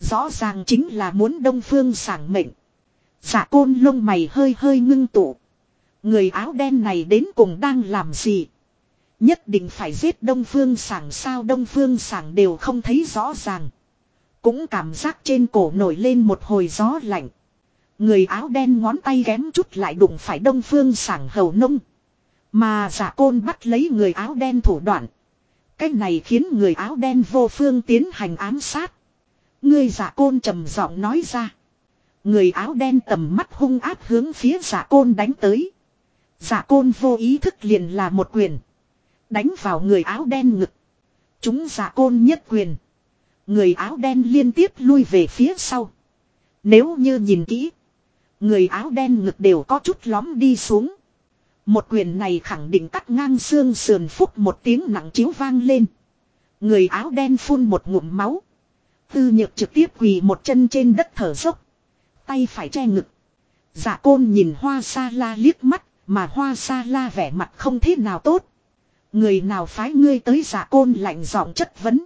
S1: Rõ ràng chính là muốn đông phương sảng mệnh. Giả côn lông mày hơi hơi ngưng tụ. Người áo đen này đến cùng đang làm gì? Nhất định phải giết Đông Phương Sảng sao Đông Phương Sảng đều không thấy rõ ràng. Cũng cảm giác trên cổ nổi lên một hồi gió lạnh. Người áo đen ngón tay ghém chút lại đụng phải Đông Phương Sảng hầu nông. Mà giả côn bắt lấy người áo đen thủ đoạn. Cái này khiến người áo đen vô phương tiến hành ám sát. Người giả côn trầm giọng nói ra. Người áo đen tầm mắt hung áp hướng phía giả côn đánh tới. Giả côn vô ý thức liền là một quyền. Đánh vào người áo đen ngực. Chúng giả côn nhất quyền. Người áo đen liên tiếp lui về phía sau. Nếu như nhìn kỹ. Người áo đen ngực đều có chút lóm đi xuống. Một quyền này khẳng định cắt ngang xương sườn phúc một tiếng nặng chiếu vang lên. Người áo đen phun một ngụm máu. Tư nhược trực tiếp quỳ một chân trên đất thở dốc. Tay phải che ngực. Giả côn nhìn hoa sa la liếc mắt. Mà hoa sa la vẻ mặt không thế nào tốt. Người nào phái ngươi tới giả côn lạnh giọng chất vấn.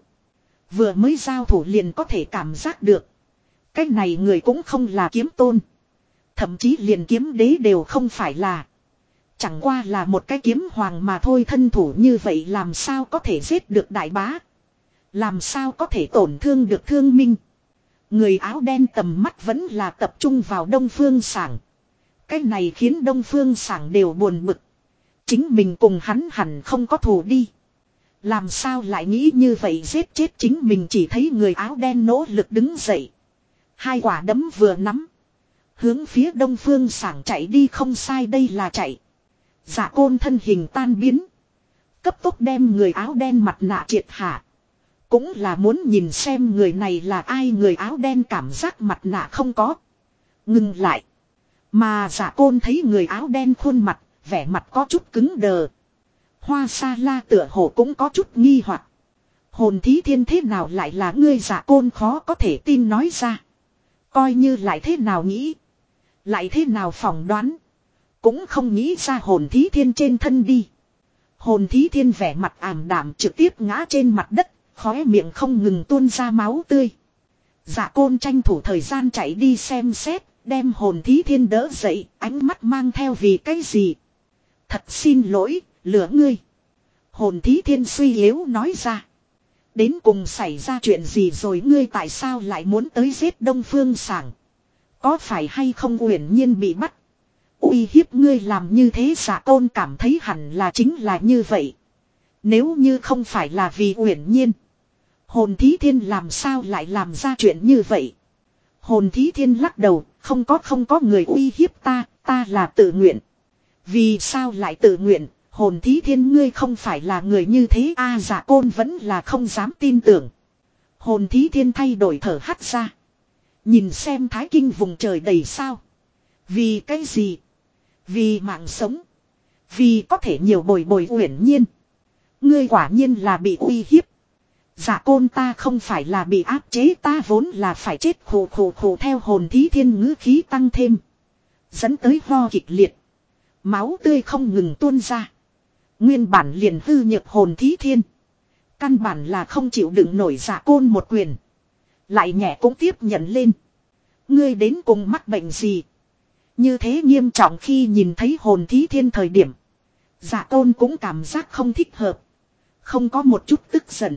S1: Vừa mới giao thủ liền có thể cảm giác được. Cái này người cũng không là kiếm tôn. Thậm chí liền kiếm đế đều không phải là. Chẳng qua là một cái kiếm hoàng mà thôi, thân thủ như vậy làm sao có thể giết được đại bá. Làm sao có thể tổn thương được thương minh. Người áo đen tầm mắt vẫn là tập trung vào đông phương sảng. Cái này khiến đông phương sảng đều buồn bực. Chính mình cùng hắn hẳn không có thù đi. Làm sao lại nghĩ như vậy giết chết chính mình chỉ thấy người áo đen nỗ lực đứng dậy. Hai quả đấm vừa nắm. Hướng phía đông phương sảng chạy đi không sai đây là chạy. Giả côn thân hình tan biến. Cấp tốc đem người áo đen mặt nạ triệt hạ. Cũng là muốn nhìn xem người này là ai người áo đen cảm giác mặt nạ không có. Ngừng lại. Mà giả côn thấy người áo đen khuôn mặt, vẻ mặt có chút cứng đờ. Hoa sa la tựa hồ cũng có chút nghi hoặc Hồn thí thiên thế nào lại là ngươi giả côn khó có thể tin nói ra. Coi như lại thế nào nghĩ. Lại thế nào phỏng đoán. Cũng không nghĩ ra hồn thí thiên trên thân đi. Hồn thí thiên vẻ mặt ảm đạm trực tiếp ngã trên mặt đất, khóe miệng không ngừng tuôn ra máu tươi. Dạ côn tranh thủ thời gian chạy đi xem xét, đem hồn thí thiên đỡ dậy, ánh mắt mang theo vì cái gì. Thật xin lỗi, lửa ngươi. Hồn thí thiên suy yếu nói ra. Đến cùng xảy ra chuyện gì rồi ngươi tại sao lại muốn tới giết đông phương sảng. Có phải hay không uyển nhiên bị bắt. uy hiếp ngươi làm như thế giả tôn cảm thấy hẳn là chính là như vậy. Nếu như không phải là vì uyển nhiên. Hồn thí thiên làm sao lại làm ra chuyện như vậy. Hồn thí thiên lắc đầu, không có không có người uy hiếp ta, ta là tự nguyện. Vì sao lại tự nguyện, hồn thí thiên ngươi không phải là người như thế a à, giả côn vẫn là không dám tin tưởng. Hồn thí thiên thay đổi thở hắt ra. Nhìn xem thái kinh vùng trời đầy sao. Vì cái gì? Vì mạng sống. Vì có thể nhiều bồi bồi uyển nhiên. Ngươi quả nhiên là bị uy hiếp. Giả côn ta không phải là bị áp chế, ta vốn là phải chết khổ khổ khổ theo hồn thí thiên ngữ khí tăng thêm. Dẫn tới ho kịch liệt. Máu tươi không ngừng tuôn ra. Nguyên bản liền hư nhược hồn thí thiên. Căn bản là không chịu đựng nổi giả côn một quyền. Lại nhẹ cũng tiếp nhận lên. Ngươi đến cùng mắc bệnh gì? Như thế nghiêm trọng khi nhìn thấy hồn thí thiên thời điểm. Giả tôn cũng cảm giác không thích hợp. Không có một chút tức giận.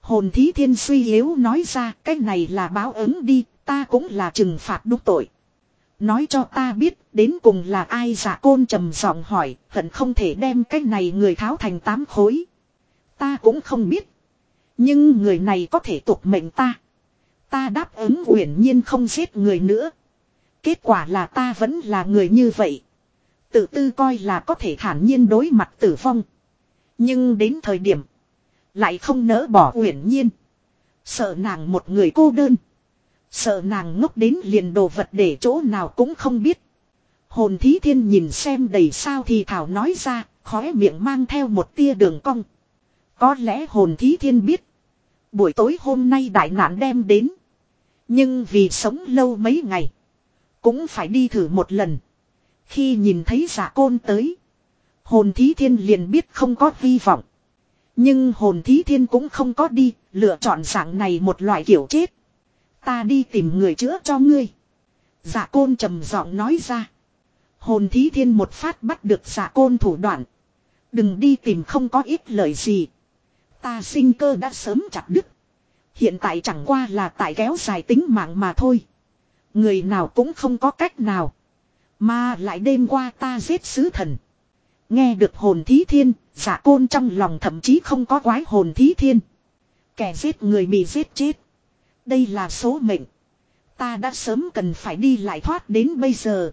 S1: Hồn thí thiên suy yếu nói ra cái này là báo ứng đi, ta cũng là trừng phạt đúc tội. Nói cho ta biết đến cùng là ai dạ giả côn trầm giọng hỏi, hận không thể đem cái này người tháo thành tám khối. Ta cũng không biết. Nhưng người này có thể tục mệnh ta. Ta đáp ứng uyển nhiên không giết người nữa. Kết quả là ta vẫn là người như vậy. Tự tư coi là có thể thản nhiên đối mặt tử vong. Nhưng đến thời điểm. Lại không nỡ bỏ uyển nhiên. Sợ nàng một người cô đơn. Sợ nàng ngốc đến liền đồ vật để chỗ nào cũng không biết. Hồn thí thiên nhìn xem đầy sao thì thảo nói ra, khóe miệng mang theo một tia đường cong. Có lẽ hồn thí thiên biết. Buổi tối hôm nay đại nạn đem đến. Nhưng vì sống lâu mấy ngày. Cũng phải đi thử một lần. Khi nhìn thấy giả côn tới. Hồn thí thiên liền biết không có hy vọng. Nhưng hồn thí thiên cũng không có đi, lựa chọn dạng này một loại kiểu chết. Ta đi tìm người chữa cho ngươi. giả côn trầm giọng nói ra. Hồn thí thiên một phát bắt được giả côn thủ đoạn. Đừng đi tìm không có ít lời gì. Ta sinh cơ đã sớm chặt đứt. Hiện tại chẳng qua là tại kéo dài tính mạng mà thôi. Người nào cũng không có cách nào. Mà lại đêm qua ta giết sứ thần. Nghe được hồn thí thiên, giả côn trong lòng thậm chí không có quái hồn thí thiên. Kẻ giết người bị giết chết. Đây là số mệnh. Ta đã sớm cần phải đi lại thoát đến bây giờ.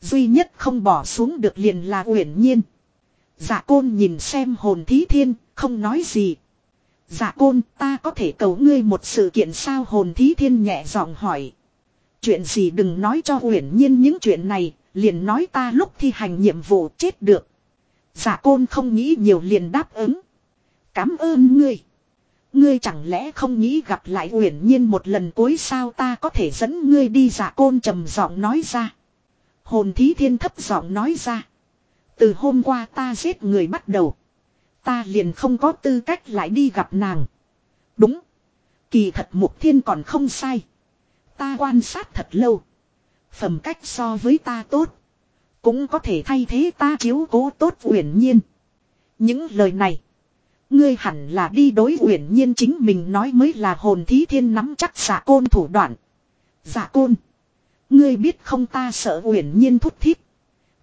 S1: Duy nhất không bỏ xuống được liền là uyển nhiên. Giả côn nhìn xem hồn thí thiên, không nói gì. Giả côn ta có thể cầu ngươi một sự kiện sao hồn thí thiên nhẹ giọng hỏi. Chuyện gì đừng nói cho uyển nhiên những chuyện này, liền nói ta lúc thi hành nhiệm vụ chết được. Giả côn không nghĩ nhiều liền đáp ứng. Cảm ơn ngươi. Ngươi chẳng lẽ không nghĩ gặp lại uyển nhiên một lần cuối sao ta có thể dẫn ngươi đi giả côn trầm giọng nói ra. Hồn thí thiên thấp giọng nói ra. Từ hôm qua ta giết người bắt đầu. Ta liền không có tư cách lại đi gặp nàng. Đúng. Kỳ thật mục thiên còn không sai. Ta quan sát thật lâu. Phẩm cách so với ta tốt. Cũng có thể thay thế ta chiếu cố tốt uyển nhiên. Những lời này. Ngươi hẳn là đi đối uyển nhiên chính mình nói mới là hồn thí thiên nắm chắc giả côn thủ đoạn. Giả côn. Ngươi biết không ta sợ uyển nhiên thúc thiết.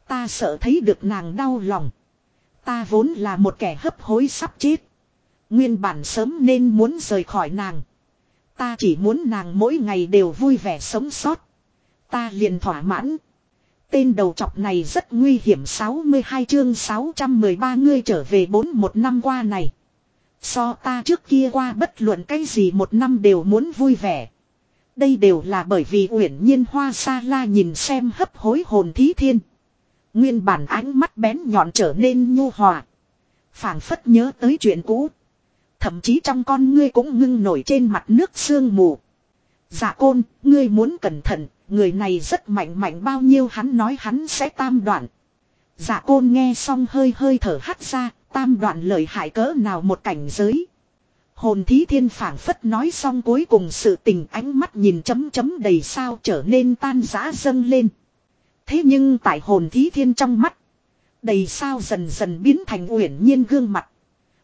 S1: Ta sợ thấy được nàng đau lòng. Ta vốn là một kẻ hấp hối sắp chết. Nguyên bản sớm nên muốn rời khỏi nàng. Ta chỉ muốn nàng mỗi ngày đều vui vẻ sống sót. Ta liền thỏa mãn. Tên đầu chọc này rất nguy hiểm 62 chương 613 ngươi trở về bốn một năm qua này. So ta trước kia qua bất luận cái gì một năm đều muốn vui vẻ. Đây đều là bởi vì uyển nhiên hoa sa la nhìn xem hấp hối hồn thí thiên. Nguyên bản ánh mắt bén nhọn trở nên nhu hòa. phảng phất nhớ tới chuyện cũ. Thậm chí trong con ngươi cũng ngưng nổi trên mặt nước sương mù. Dạ côn, ngươi muốn cẩn thận, người này rất mạnh mạnh bao nhiêu hắn nói hắn sẽ tam đoạn. Dạ côn nghe xong hơi hơi thở hắt ra, tam đoạn lời hại cỡ nào một cảnh giới. Hồn thí thiên phảng phất nói xong cuối cùng sự tình ánh mắt nhìn chấm chấm đầy sao trở nên tan rã dâng lên. Thế nhưng tại hồn thí thiên trong mắt, đầy sao dần dần biến thành uyển nhiên gương mặt.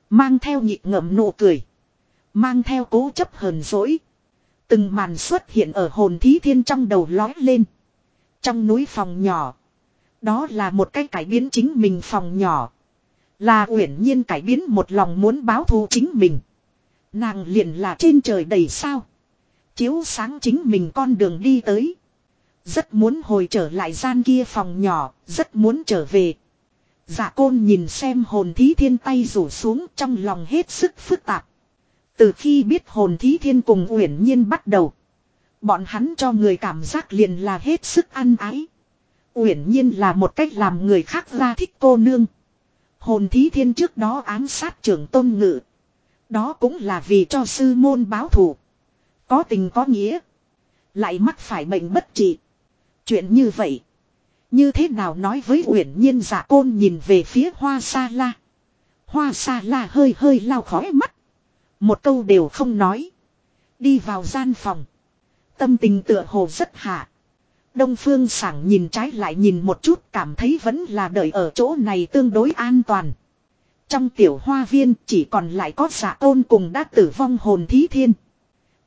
S1: Mang theo nhịp ngậm nụ cười. Mang theo cố chấp hờn dỗi. Từng màn xuất hiện ở hồn thí thiên trong đầu lói lên. Trong núi phòng nhỏ. Đó là một cái cải biến chính mình phòng nhỏ. Là uyển nhiên cải biến một lòng muốn báo thù chính mình. Nàng liền là trên trời đầy sao. Chiếu sáng chính mình con đường đi tới. Rất muốn hồi trở lại gian kia phòng nhỏ, rất muốn trở về. Dạ côn nhìn xem hồn thí thiên tay rủ xuống trong lòng hết sức phức tạp. Từ khi biết hồn thí thiên cùng uyển nhiên bắt đầu. Bọn hắn cho người cảm giác liền là hết sức ăn ái. Uyển nhiên là một cách làm người khác ra thích cô nương. Hồn thí thiên trước đó ám sát trưởng tôn ngự. Đó cũng là vì cho sư môn báo thù. Có tình có nghĩa. Lại mắc phải bệnh bất trị. Chuyện như vậy. Như thế nào nói với uyển nhiên giả côn nhìn về phía hoa sa la. Hoa sa la hơi hơi lau khói mắt. Một câu đều không nói. Đi vào gian phòng. Tâm tình tựa hồ rất hạ. Đông phương sảng nhìn trái lại nhìn một chút cảm thấy vẫn là đợi ở chỗ này tương đối an toàn. Trong tiểu hoa viên chỉ còn lại có giả côn cùng đã tử vong hồn thí thiên.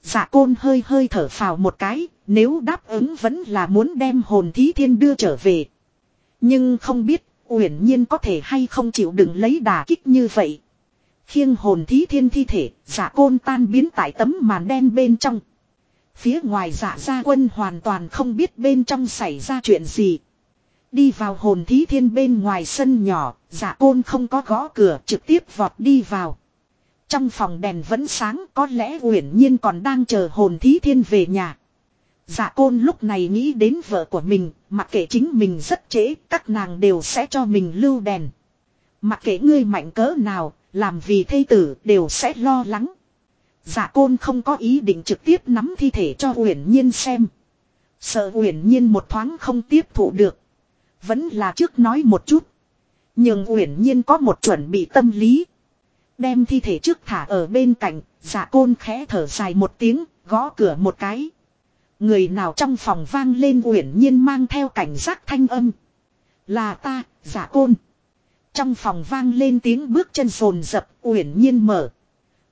S1: Giả côn hơi hơi thở phào một cái, nếu đáp ứng vẫn là muốn đem hồn thí thiên đưa trở về. Nhưng không biết, uyển nhiên có thể hay không chịu đựng lấy đà kích như vậy. Khiêng hồn thí thiên thi thể, giả côn tan biến tại tấm màn đen bên trong. Phía ngoài giả gia quân hoàn toàn không biết bên trong xảy ra chuyện gì. Đi vào hồn thí thiên bên ngoài sân nhỏ, giả côn không có gõ cửa trực tiếp vọt đi vào. Trong phòng đèn vẫn sáng có lẽ uyển nhiên còn đang chờ hồn thí thiên về nhà dạ côn lúc này nghĩ đến vợ của mình, mặc kệ chính mình rất trễ, các nàng đều sẽ cho mình lưu đèn. Mặc kệ ngươi mạnh cỡ nào, làm vì thây tử đều sẽ lo lắng. Dạ côn không có ý định trực tiếp nắm thi thể cho Uyển Nhiên xem. Sợ Uyển Nhiên một thoáng không tiếp thụ được. Vẫn là trước nói một chút. Nhưng Uyển Nhiên có một chuẩn bị tâm lý. Đem thi thể trước thả ở bên cạnh, dạ côn khẽ thở dài một tiếng, gõ cửa một cái. Người nào trong phòng vang lên Uyển Nhiên mang theo cảnh giác thanh âm. Là ta, giả côn. Trong phòng vang lên tiếng bước chân sồn rập, Uyển Nhiên mở.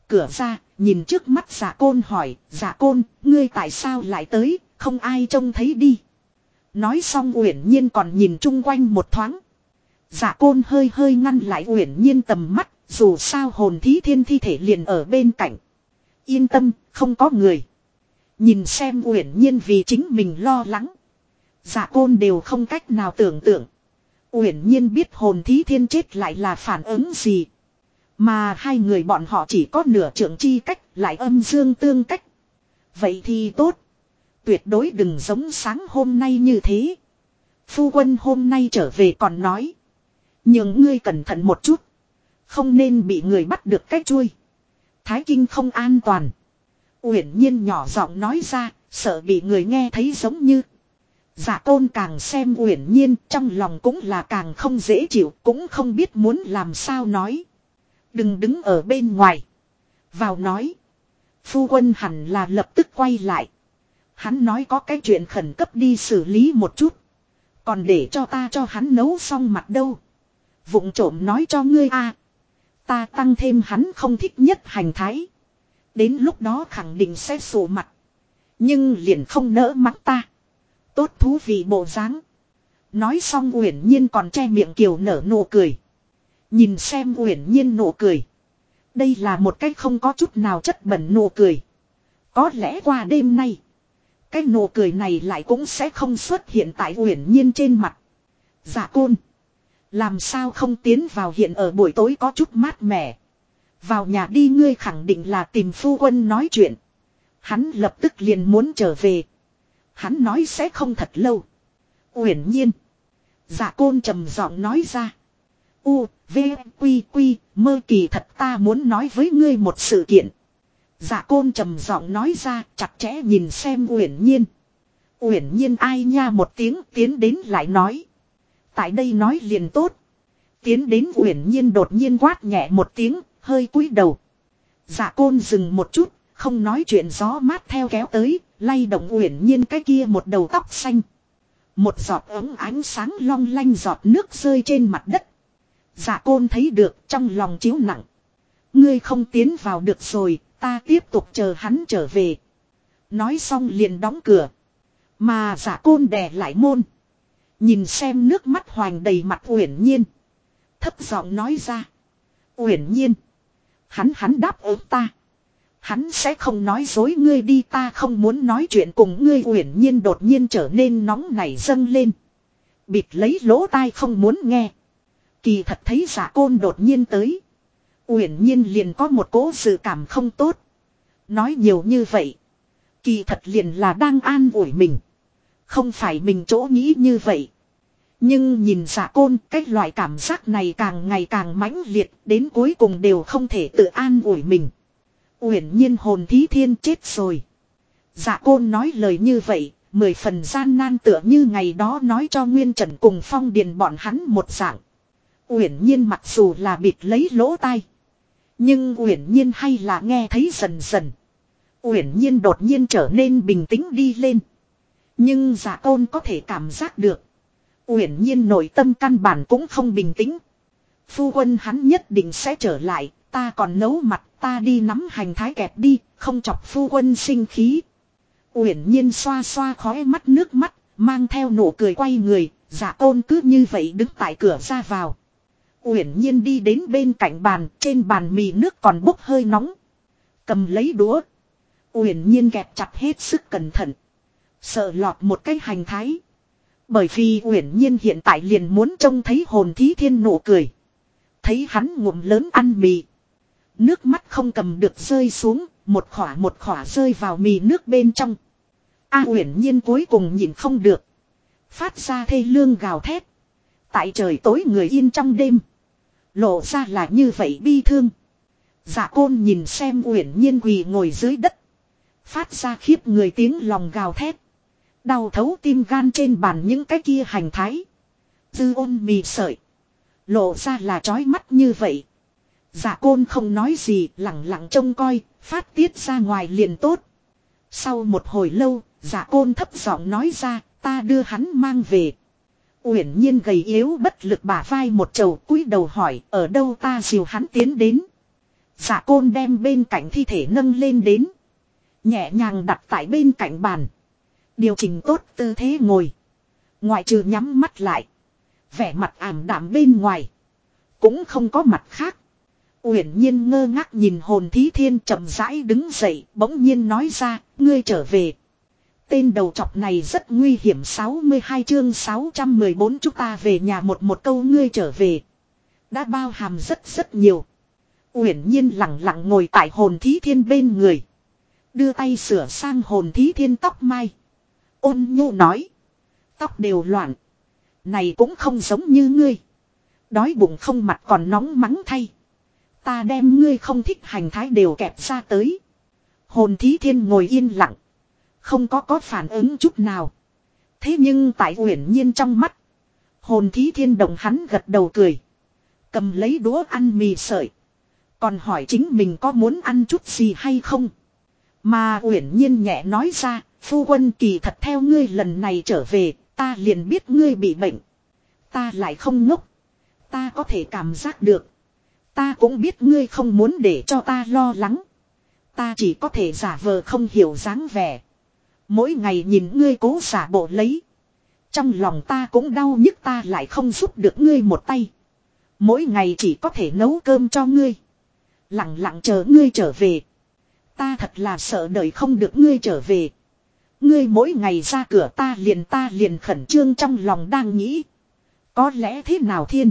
S1: Cửa ra, nhìn trước mắt giả côn hỏi, giả côn, ngươi tại sao lại tới, không ai trông thấy đi. Nói xong Uyển Nhiên còn nhìn chung quanh một thoáng. Giả côn hơi hơi ngăn lại Uyển Nhiên tầm mắt, dù sao hồn thí thiên thi thể liền ở bên cạnh. Yên tâm, không có người. Nhìn xem Uyển Nhiên vì chính mình lo lắng. Giả côn đều không cách nào tưởng tượng. Uyển Nhiên biết hồn thí thiên chết lại là phản ứng gì. Mà hai người bọn họ chỉ có nửa trưởng chi cách, lại âm dương tương cách. Vậy thì tốt. Tuyệt đối đừng giống sáng hôm nay như thế. Phu quân hôm nay trở về còn nói. Nhưng ngươi cẩn thận một chút. Không nên bị người bắt được cách chui. Thái kinh không an toàn. Uyển nhiên nhỏ giọng nói ra, sợ bị người nghe thấy giống như. Giả tôn càng xem uyển nhiên trong lòng cũng là càng không dễ chịu, cũng không biết muốn làm sao nói. Đừng đứng ở bên ngoài. Vào nói. Phu quân hẳn là lập tức quay lại. Hắn nói có cái chuyện khẩn cấp đi xử lý một chút. Còn để cho ta cho hắn nấu xong mặt đâu. Vụng trộm nói cho ngươi a Ta tăng thêm hắn không thích nhất hành thái. Đến lúc đó khẳng định sẽ sổ mặt. Nhưng liền không nỡ mắng ta. Tốt thú vị bộ dáng. Nói xong Uyển Nhiên còn che miệng kiều nở nụ cười. Nhìn xem Uyển Nhiên nụ cười. Đây là một cách không có chút nào chất bẩn nụ cười. Có lẽ qua đêm nay. Cái nụ cười này lại cũng sẽ không xuất hiện tại Uyển Nhiên trên mặt. Giả côn. Làm sao không tiến vào hiện ở buổi tối có chút mát mẻ. Vào nhà đi ngươi khẳng định là tìm phu quân nói chuyện. Hắn lập tức liền muốn trở về. Hắn nói sẽ không thật lâu. Uyển nhiên. Dạ côn trầm giọng nói ra. U, V, Quy, Quy, mơ kỳ thật ta muốn nói với ngươi một sự kiện. Dạ côn trầm giọng nói ra chặt chẽ nhìn xem uyển nhiên. Uyển nhiên ai nha một tiếng tiến đến lại nói. Tại đây nói liền tốt. Tiến đến uyển nhiên đột nhiên quát nhẹ một tiếng, hơi cúi đầu. Dạ côn dừng một chút, không nói chuyện gió mát theo kéo tới, lay động uyển nhiên cái kia một đầu tóc xanh. Một giọt ấm ánh sáng long lanh giọt nước rơi trên mặt đất. Dạ côn thấy được trong lòng chiếu nặng. Ngươi không tiến vào được rồi, ta tiếp tục chờ hắn trở về. Nói xong liền đóng cửa. Mà giả côn đè lại môn. Nhìn xem nước mắt hoành đầy mặt uyển nhiên. Thấp giọng nói ra. Uyển nhiên. Hắn hắn đáp ứng ta. Hắn sẽ không nói dối ngươi đi, ta không muốn nói chuyện cùng ngươi uyển nhiên đột nhiên trở nên nóng nảy dâng lên. Bịt lấy lỗ tai không muốn nghe. Kỳ thật thấy giả côn đột nhiên tới. Uyển nhiên liền có một cố sự cảm không tốt. Nói nhiều như vậy. Kỳ thật liền là đang an ủi mình. Không phải mình chỗ nghĩ như vậy. Nhưng nhìn giả côn cái loại cảm giác này càng ngày càng mãnh liệt đến cuối cùng đều không thể tự an ủi mình. Uyển nhiên hồn thí thiên chết rồi. Giả côn nói lời như vậy, mười phần gian nan tựa như ngày đó nói cho Nguyên Trần cùng phong điền bọn hắn một dạng. Uyển nhiên mặc dù là bịt lấy lỗ tai. Nhưng Uyển Nhiên hay là nghe thấy dần dần. Uyển Nhiên đột nhiên trở nên bình tĩnh đi lên. Nhưng giả côn có thể cảm giác được. Uyển Nhiên nội tâm căn bản cũng không bình tĩnh. Phu quân hắn nhất định sẽ trở lại, ta còn nấu mặt, ta đi nắm hành thái kẹp đi, không chọc phu quân sinh khí. Uyển Nhiên xoa xoa khóe mắt nước mắt, mang theo nụ cười quay người, giả ôn cứ như vậy đứng tại cửa ra vào. Uyển nhiên đi đến bên cạnh bàn, trên bàn mì nước còn bốc hơi nóng. Cầm lấy đũa. Uyển nhiên kẹp chặt hết sức cẩn thận. Sợ lọt một cái hành thái. Bởi vì Uyển nhiên hiện tại liền muốn trông thấy hồn thí thiên nụ cười. Thấy hắn ngụm lớn ăn mì. Nước mắt không cầm được rơi xuống, một khỏa một khỏa rơi vào mì nước bên trong. A Uyển nhiên cuối cùng nhìn không được. Phát ra thê lương gào thét. Tại trời tối người yên trong đêm. Lộ ra là như vậy bi thương. Dạ côn nhìn xem uyển nhiên quỳ ngồi dưới đất. Phát ra khiếp người tiếng lòng gào thét. Đau thấu tim gan trên bàn những cái kia hành thái. Dư ôn mì sợi. Lộ ra là trói mắt như vậy. Dạ côn không nói gì lặng lặng trông coi, phát tiết ra ngoài liền tốt. Sau một hồi lâu, dạ côn thấp giọng nói ra, ta đưa hắn mang về. Uyển nhiên gầy yếu bất lực bả vai một chầu cúi đầu hỏi ở đâu ta dìu hắn tiến đến. Dạ côn đem bên cạnh thi thể nâng lên đến. Nhẹ nhàng đặt tại bên cạnh bàn. Điều chỉnh tốt tư thế ngồi. Ngoại trừ nhắm mắt lại. Vẻ mặt ảm đạm bên ngoài. Cũng không có mặt khác. Uyển nhiên ngơ ngác nhìn hồn thí thiên chậm rãi đứng dậy, bỗng nhiên nói ra, ngươi trở về Tên đầu chọc này rất nguy hiểm 62 chương 614 chúng ta về nhà một một câu, ngươi trở về. Đã bao hàm rất rất nhiều. Uyển nhiên lặng lặng ngồi tại hồn thí thiên bên người. Đưa tay sửa sang hồn thí thiên tóc mai. Ôn nhu nói. Tóc đều loạn. Này cũng không giống như ngươi. Đói bụng không mặt còn nóng mắng thay. Ta đem ngươi không thích hành thái đều kẹp ra tới. Hồn thí thiên ngồi yên lặng. Không có có phản ứng chút nào. Thế nhưng tại uyển nhiên trong mắt. Hồn thí thiên đồng hắn gật đầu cười. Cầm lấy đũa ăn mì sợi. Còn hỏi chính mình có muốn ăn chút gì hay không. Mà uyển nhiên nhẹ nói ra. Phu quân kỳ thật theo ngươi lần này trở về. Ta liền biết ngươi bị bệnh. Ta lại không ngốc. Ta có thể cảm giác được. Ta cũng biết ngươi không muốn để cho ta lo lắng. Ta chỉ có thể giả vờ không hiểu dáng vẻ. Mỗi ngày nhìn ngươi cố giả bộ lấy. Trong lòng ta cũng đau nhức ta lại không giúp được ngươi một tay. Mỗi ngày chỉ có thể nấu cơm cho ngươi. Lặng lặng chờ ngươi trở về. Ta thật là sợ đợi không được ngươi trở về. Ngươi mỗi ngày ra cửa ta liền ta liền khẩn trương trong lòng đang nghĩ. Có lẽ thế nào thiên.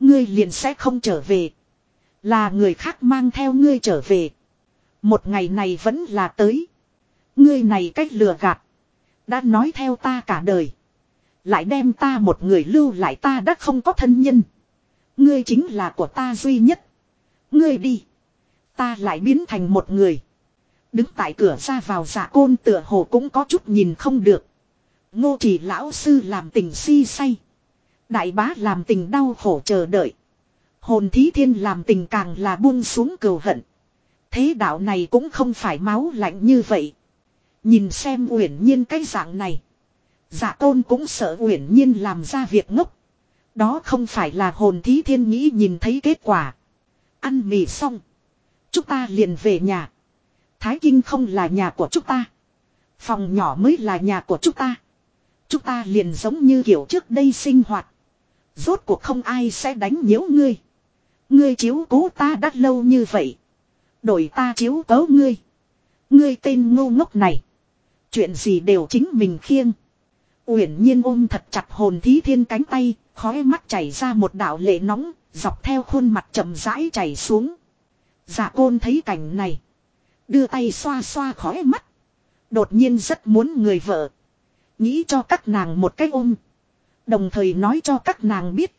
S1: Ngươi liền sẽ không trở về. Là người khác mang theo ngươi trở về. Một ngày này vẫn là tới. Ngươi này cách lừa gạt. Đã nói theo ta cả đời. Lại đem ta một người lưu lại ta đã không có thân nhân. Ngươi chính là của ta duy nhất. Ngươi đi. Ta lại biến thành một người. Đứng tại cửa ra vào giả côn tựa hồ cũng có chút nhìn không được. Ngô chỉ lão sư làm tình si say. Đại bá làm tình đau khổ chờ đợi. Hồn thí thiên làm tình càng là buông xuống cầu hận. Thế đạo này cũng không phải máu lạnh như vậy. Nhìn xem uyển nhiên cái dạng này. Dạ giả tôn cũng sợ uyển nhiên làm ra việc ngốc. Đó không phải là hồn thí thiên nghĩ nhìn thấy kết quả. Ăn mì xong. Chúng ta liền về nhà. Thái Kinh không là nhà của chúng ta. Phòng nhỏ mới là nhà của chúng ta. Chúng ta liền giống như kiểu trước đây sinh hoạt. Rốt cuộc không ai sẽ đánh nhiễu ngươi. Ngươi chiếu cố ta đã lâu như vậy. Đổi ta chiếu cố ngươi. Ngươi tên ngu ngốc này. Chuyện gì đều chính mình khiêng. Uyển nhiên ôm thật chặt hồn thí thiên cánh tay, khóe mắt chảy ra một đạo lệ nóng, dọc theo khuôn mặt chậm rãi chảy xuống. Dạ côn thấy cảnh này. Đưa tay xoa xoa khói mắt. Đột nhiên rất muốn người vợ. Nghĩ cho các nàng một cái ôm. Đồng thời nói cho các nàng biết.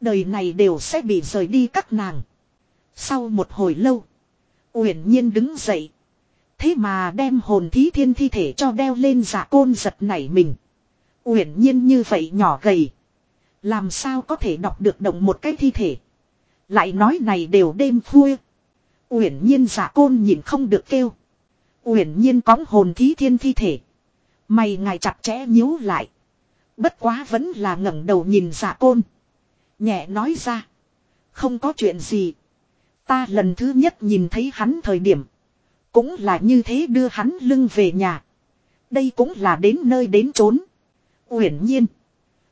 S1: Đời này đều sẽ bị rời đi các nàng. Sau một hồi lâu. Uyển nhiên đứng dậy. Thế mà đem hồn thí thiên thi thể cho đeo lên giả côn giật nảy mình. Uyển nhiên như vậy nhỏ gầy. Làm sao có thể đọc được động một cái thi thể. Lại nói này đều đêm khuya. Uyển nhiên giả côn nhìn không được kêu. Uyển nhiên cóng hồn thí thiên thi thể. Mày ngài chặt chẽ nhíu lại. Bất quá vẫn là ngẩng đầu nhìn giả côn. Nhẹ nói ra. Không có chuyện gì. Ta lần thứ nhất nhìn thấy hắn thời điểm. Cũng là như thế đưa hắn lưng về nhà. Đây cũng là đến nơi đến trốn. Uyển nhiên.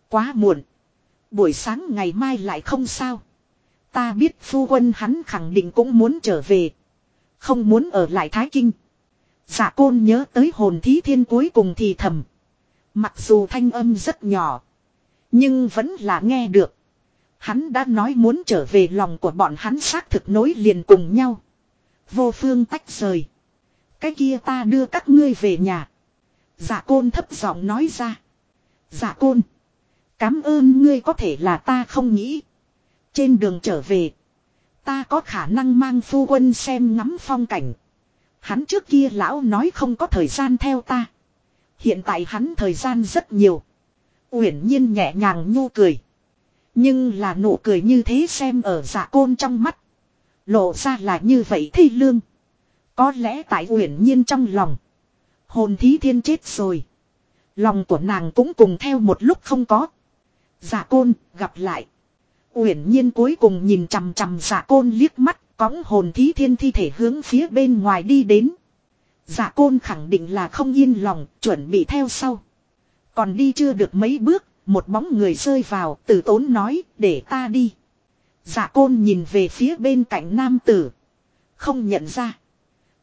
S1: Quá muộn. Buổi sáng ngày mai lại không sao. Ta biết phu quân hắn khẳng định cũng muốn trở về. Không muốn ở lại Thái Kinh. Giả côn nhớ tới hồn thí thiên cuối cùng thì thầm. Mặc dù thanh âm rất nhỏ. Nhưng vẫn là nghe được. Hắn đã nói muốn trở về lòng của bọn hắn xác thực nối liền cùng nhau. Vô phương tách rời. Cái kia ta đưa các ngươi về nhà. Giả côn thấp giọng nói ra. Giả côn. Cám ơn ngươi có thể là ta không nghĩ. Trên đường trở về. Ta có khả năng mang phu quân xem ngắm phong cảnh. Hắn trước kia lão nói không có thời gian theo ta. Hiện tại hắn thời gian rất nhiều. Uyển nhiên nhẹ nhàng nhu cười. Nhưng là nụ cười như thế xem ở dạ côn trong mắt. Lộ ra là như vậy thi lương. Có lẽ tại uyển nhiên trong lòng. Hồn thí thiên chết rồi. Lòng của nàng cũng cùng theo một lúc không có. Dạ côn, gặp lại. Uyển nhiên cuối cùng nhìn chằm chằm giả côn liếc mắt. Cõng hồn thí thiên thi thể hướng phía bên ngoài đi đến. Giả côn khẳng định là không yên lòng, chuẩn bị theo sau. Còn đi chưa được mấy bước, một bóng người rơi vào, tử tốn nói, để ta đi. Giả côn nhìn về phía bên cạnh nam tử. Không nhận ra.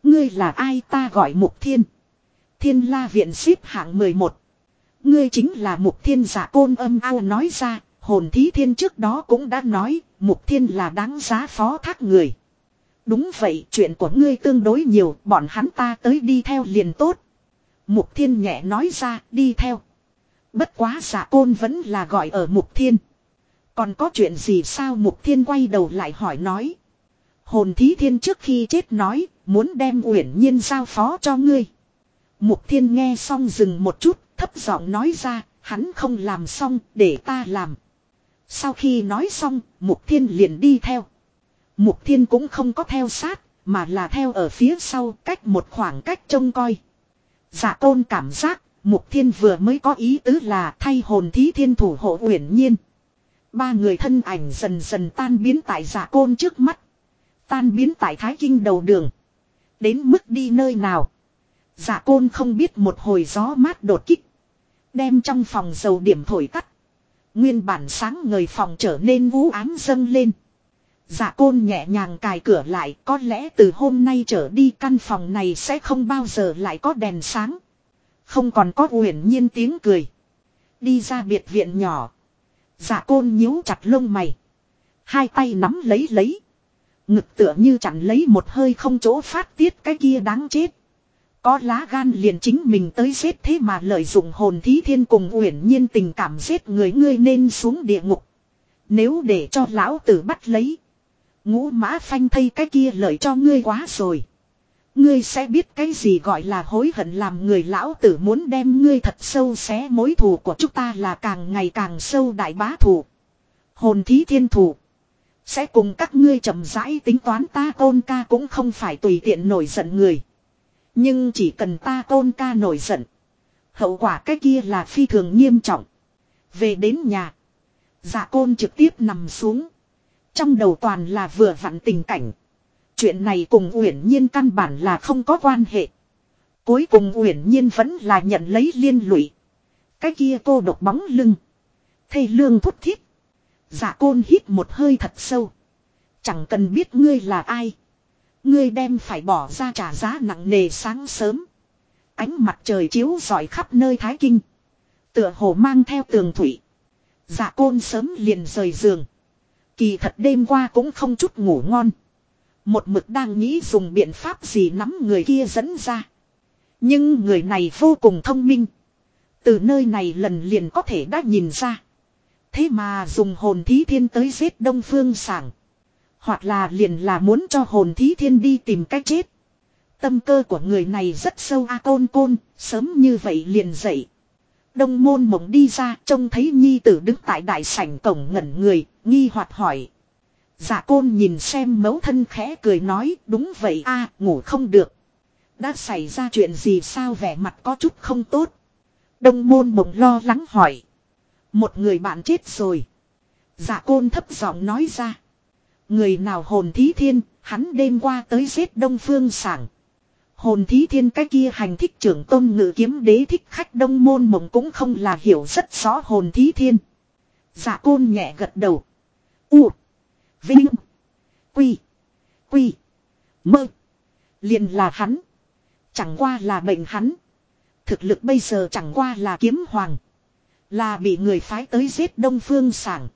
S1: Ngươi là ai ta gọi mục thiên. Thiên la viện xếp hạng 11. Ngươi chính là mục thiên giả côn âm ao nói ra, hồn thí thiên trước đó cũng đã nói, mục thiên là đáng giá phó thác người. Đúng vậy, chuyện của ngươi tương đối nhiều, bọn hắn ta tới đi theo liền tốt. Mục thiên nhẹ nói ra, đi theo. Bất quá giả côn vẫn là gọi ở mục thiên. Còn có chuyện gì sao mục thiên quay đầu lại hỏi nói. Hồn thí thiên trước khi chết nói, muốn đem uyển nhiên giao phó cho ngươi. Mục thiên nghe xong dừng một chút, thấp giọng nói ra, hắn không làm xong, để ta làm. Sau khi nói xong, mục thiên liền đi theo. Mục thiên cũng không có theo sát, mà là theo ở phía sau cách một khoảng cách trông coi. Giả tôn cảm giác, mục thiên vừa mới có ý tứ là thay hồn thí thiên thủ hộ uyển nhiên. Ba người thân ảnh dần dần tan biến tại dạ giả côn trước mắt. Tan biến tại thái kinh đầu đường. Đến mức đi nơi nào. Dạ giả côn không biết một hồi gió mát đột kích. Đem trong phòng dầu điểm thổi tắt. Nguyên bản sáng ngời phòng trở nên vũ ám dâng lên. Dạ côn nhẹ nhàng cài cửa lại, có lẽ từ hôm nay trở đi căn phòng này sẽ không bao giờ lại có đèn sáng. Không còn có uyển nhiên tiếng cười. Đi ra biệt viện nhỏ. Dạ côn nhíu chặt lông mày. Hai tay nắm lấy lấy. Ngực tựa như chặn lấy một hơi không chỗ phát tiết cái kia đáng chết. Có lá gan liền chính mình tới giết thế mà lợi dụng hồn thí thiên cùng uyển nhiên tình cảm giết người ngươi nên xuống địa ngục. Nếu để cho lão tử bắt lấy. Ngũ mã phanh thây cái kia lợi cho ngươi quá rồi. Ngươi sẽ biết cái gì gọi là hối hận làm người lão tử muốn đem ngươi thật sâu xé mối thù của chúng ta là càng ngày càng sâu đại bá thù. Hồn thí thiên thù. Sẽ cùng các ngươi chậm rãi tính toán ta tôn ca cũng không phải tùy tiện nổi giận người. Nhưng chỉ cần ta tôn ca nổi giận. Hậu quả cái kia là phi thường nghiêm trọng. Về đến nhà. giả côn trực tiếp nằm xuống. Trong đầu toàn là vừa vặn tình cảnh. Chuyện này cùng Uyển Nhiên căn bản là không có quan hệ. Cuối cùng Uyển Nhiên vẫn là nhận lấy liên lụy. Cái kia cô độc bóng lưng. Thầy lương thúc thiết. giả dạ côn hít một hơi thật sâu. Chẳng cần biết ngươi là ai. Ngươi đem phải bỏ ra trả giá nặng nề sáng sớm. Ánh mặt trời chiếu rọi khắp nơi Thái Kinh. Tựa hồ mang theo tường thủy. Dạ côn sớm liền rời giường. Kỳ thật đêm qua cũng không chút ngủ ngon. Một mực đang nghĩ dùng biện pháp gì nắm người kia dẫn ra. Nhưng người này vô cùng thông minh. Từ nơi này lần liền có thể đã nhìn ra. Thế mà dùng hồn thí thiên tới giết đông phương sảng. Hoặc là liền là muốn cho hồn thí thiên đi tìm cách chết. Tâm cơ của người này rất sâu a côn côn, sớm như vậy liền dậy. Đông môn mộng đi ra trông thấy nhi tử đứng tại đại sảnh cổng ngẩn người, nghi hoặc hỏi. Dạ côn nhìn xem mấu thân khẽ cười nói đúng vậy a ngủ không được. Đã xảy ra chuyện gì sao vẻ mặt có chút không tốt. Đông môn mộng lo lắng hỏi. Một người bạn chết rồi. Dạ côn thấp giọng nói ra. Người nào hồn thí thiên, hắn đêm qua tới giết đông phương sảng. Hồn thí thiên cái kia hành thích trưởng tôn ngự kiếm đế thích khách đông môn mộng cũng không là hiểu rất rõ hồn thí thiên. giả côn nhẹ gật đầu. U. Vinh. Quy. Quy. Mơ. liền là hắn. Chẳng qua là bệnh hắn. Thực lực bây giờ chẳng qua là kiếm hoàng. Là bị người phái tới giết đông phương sảng.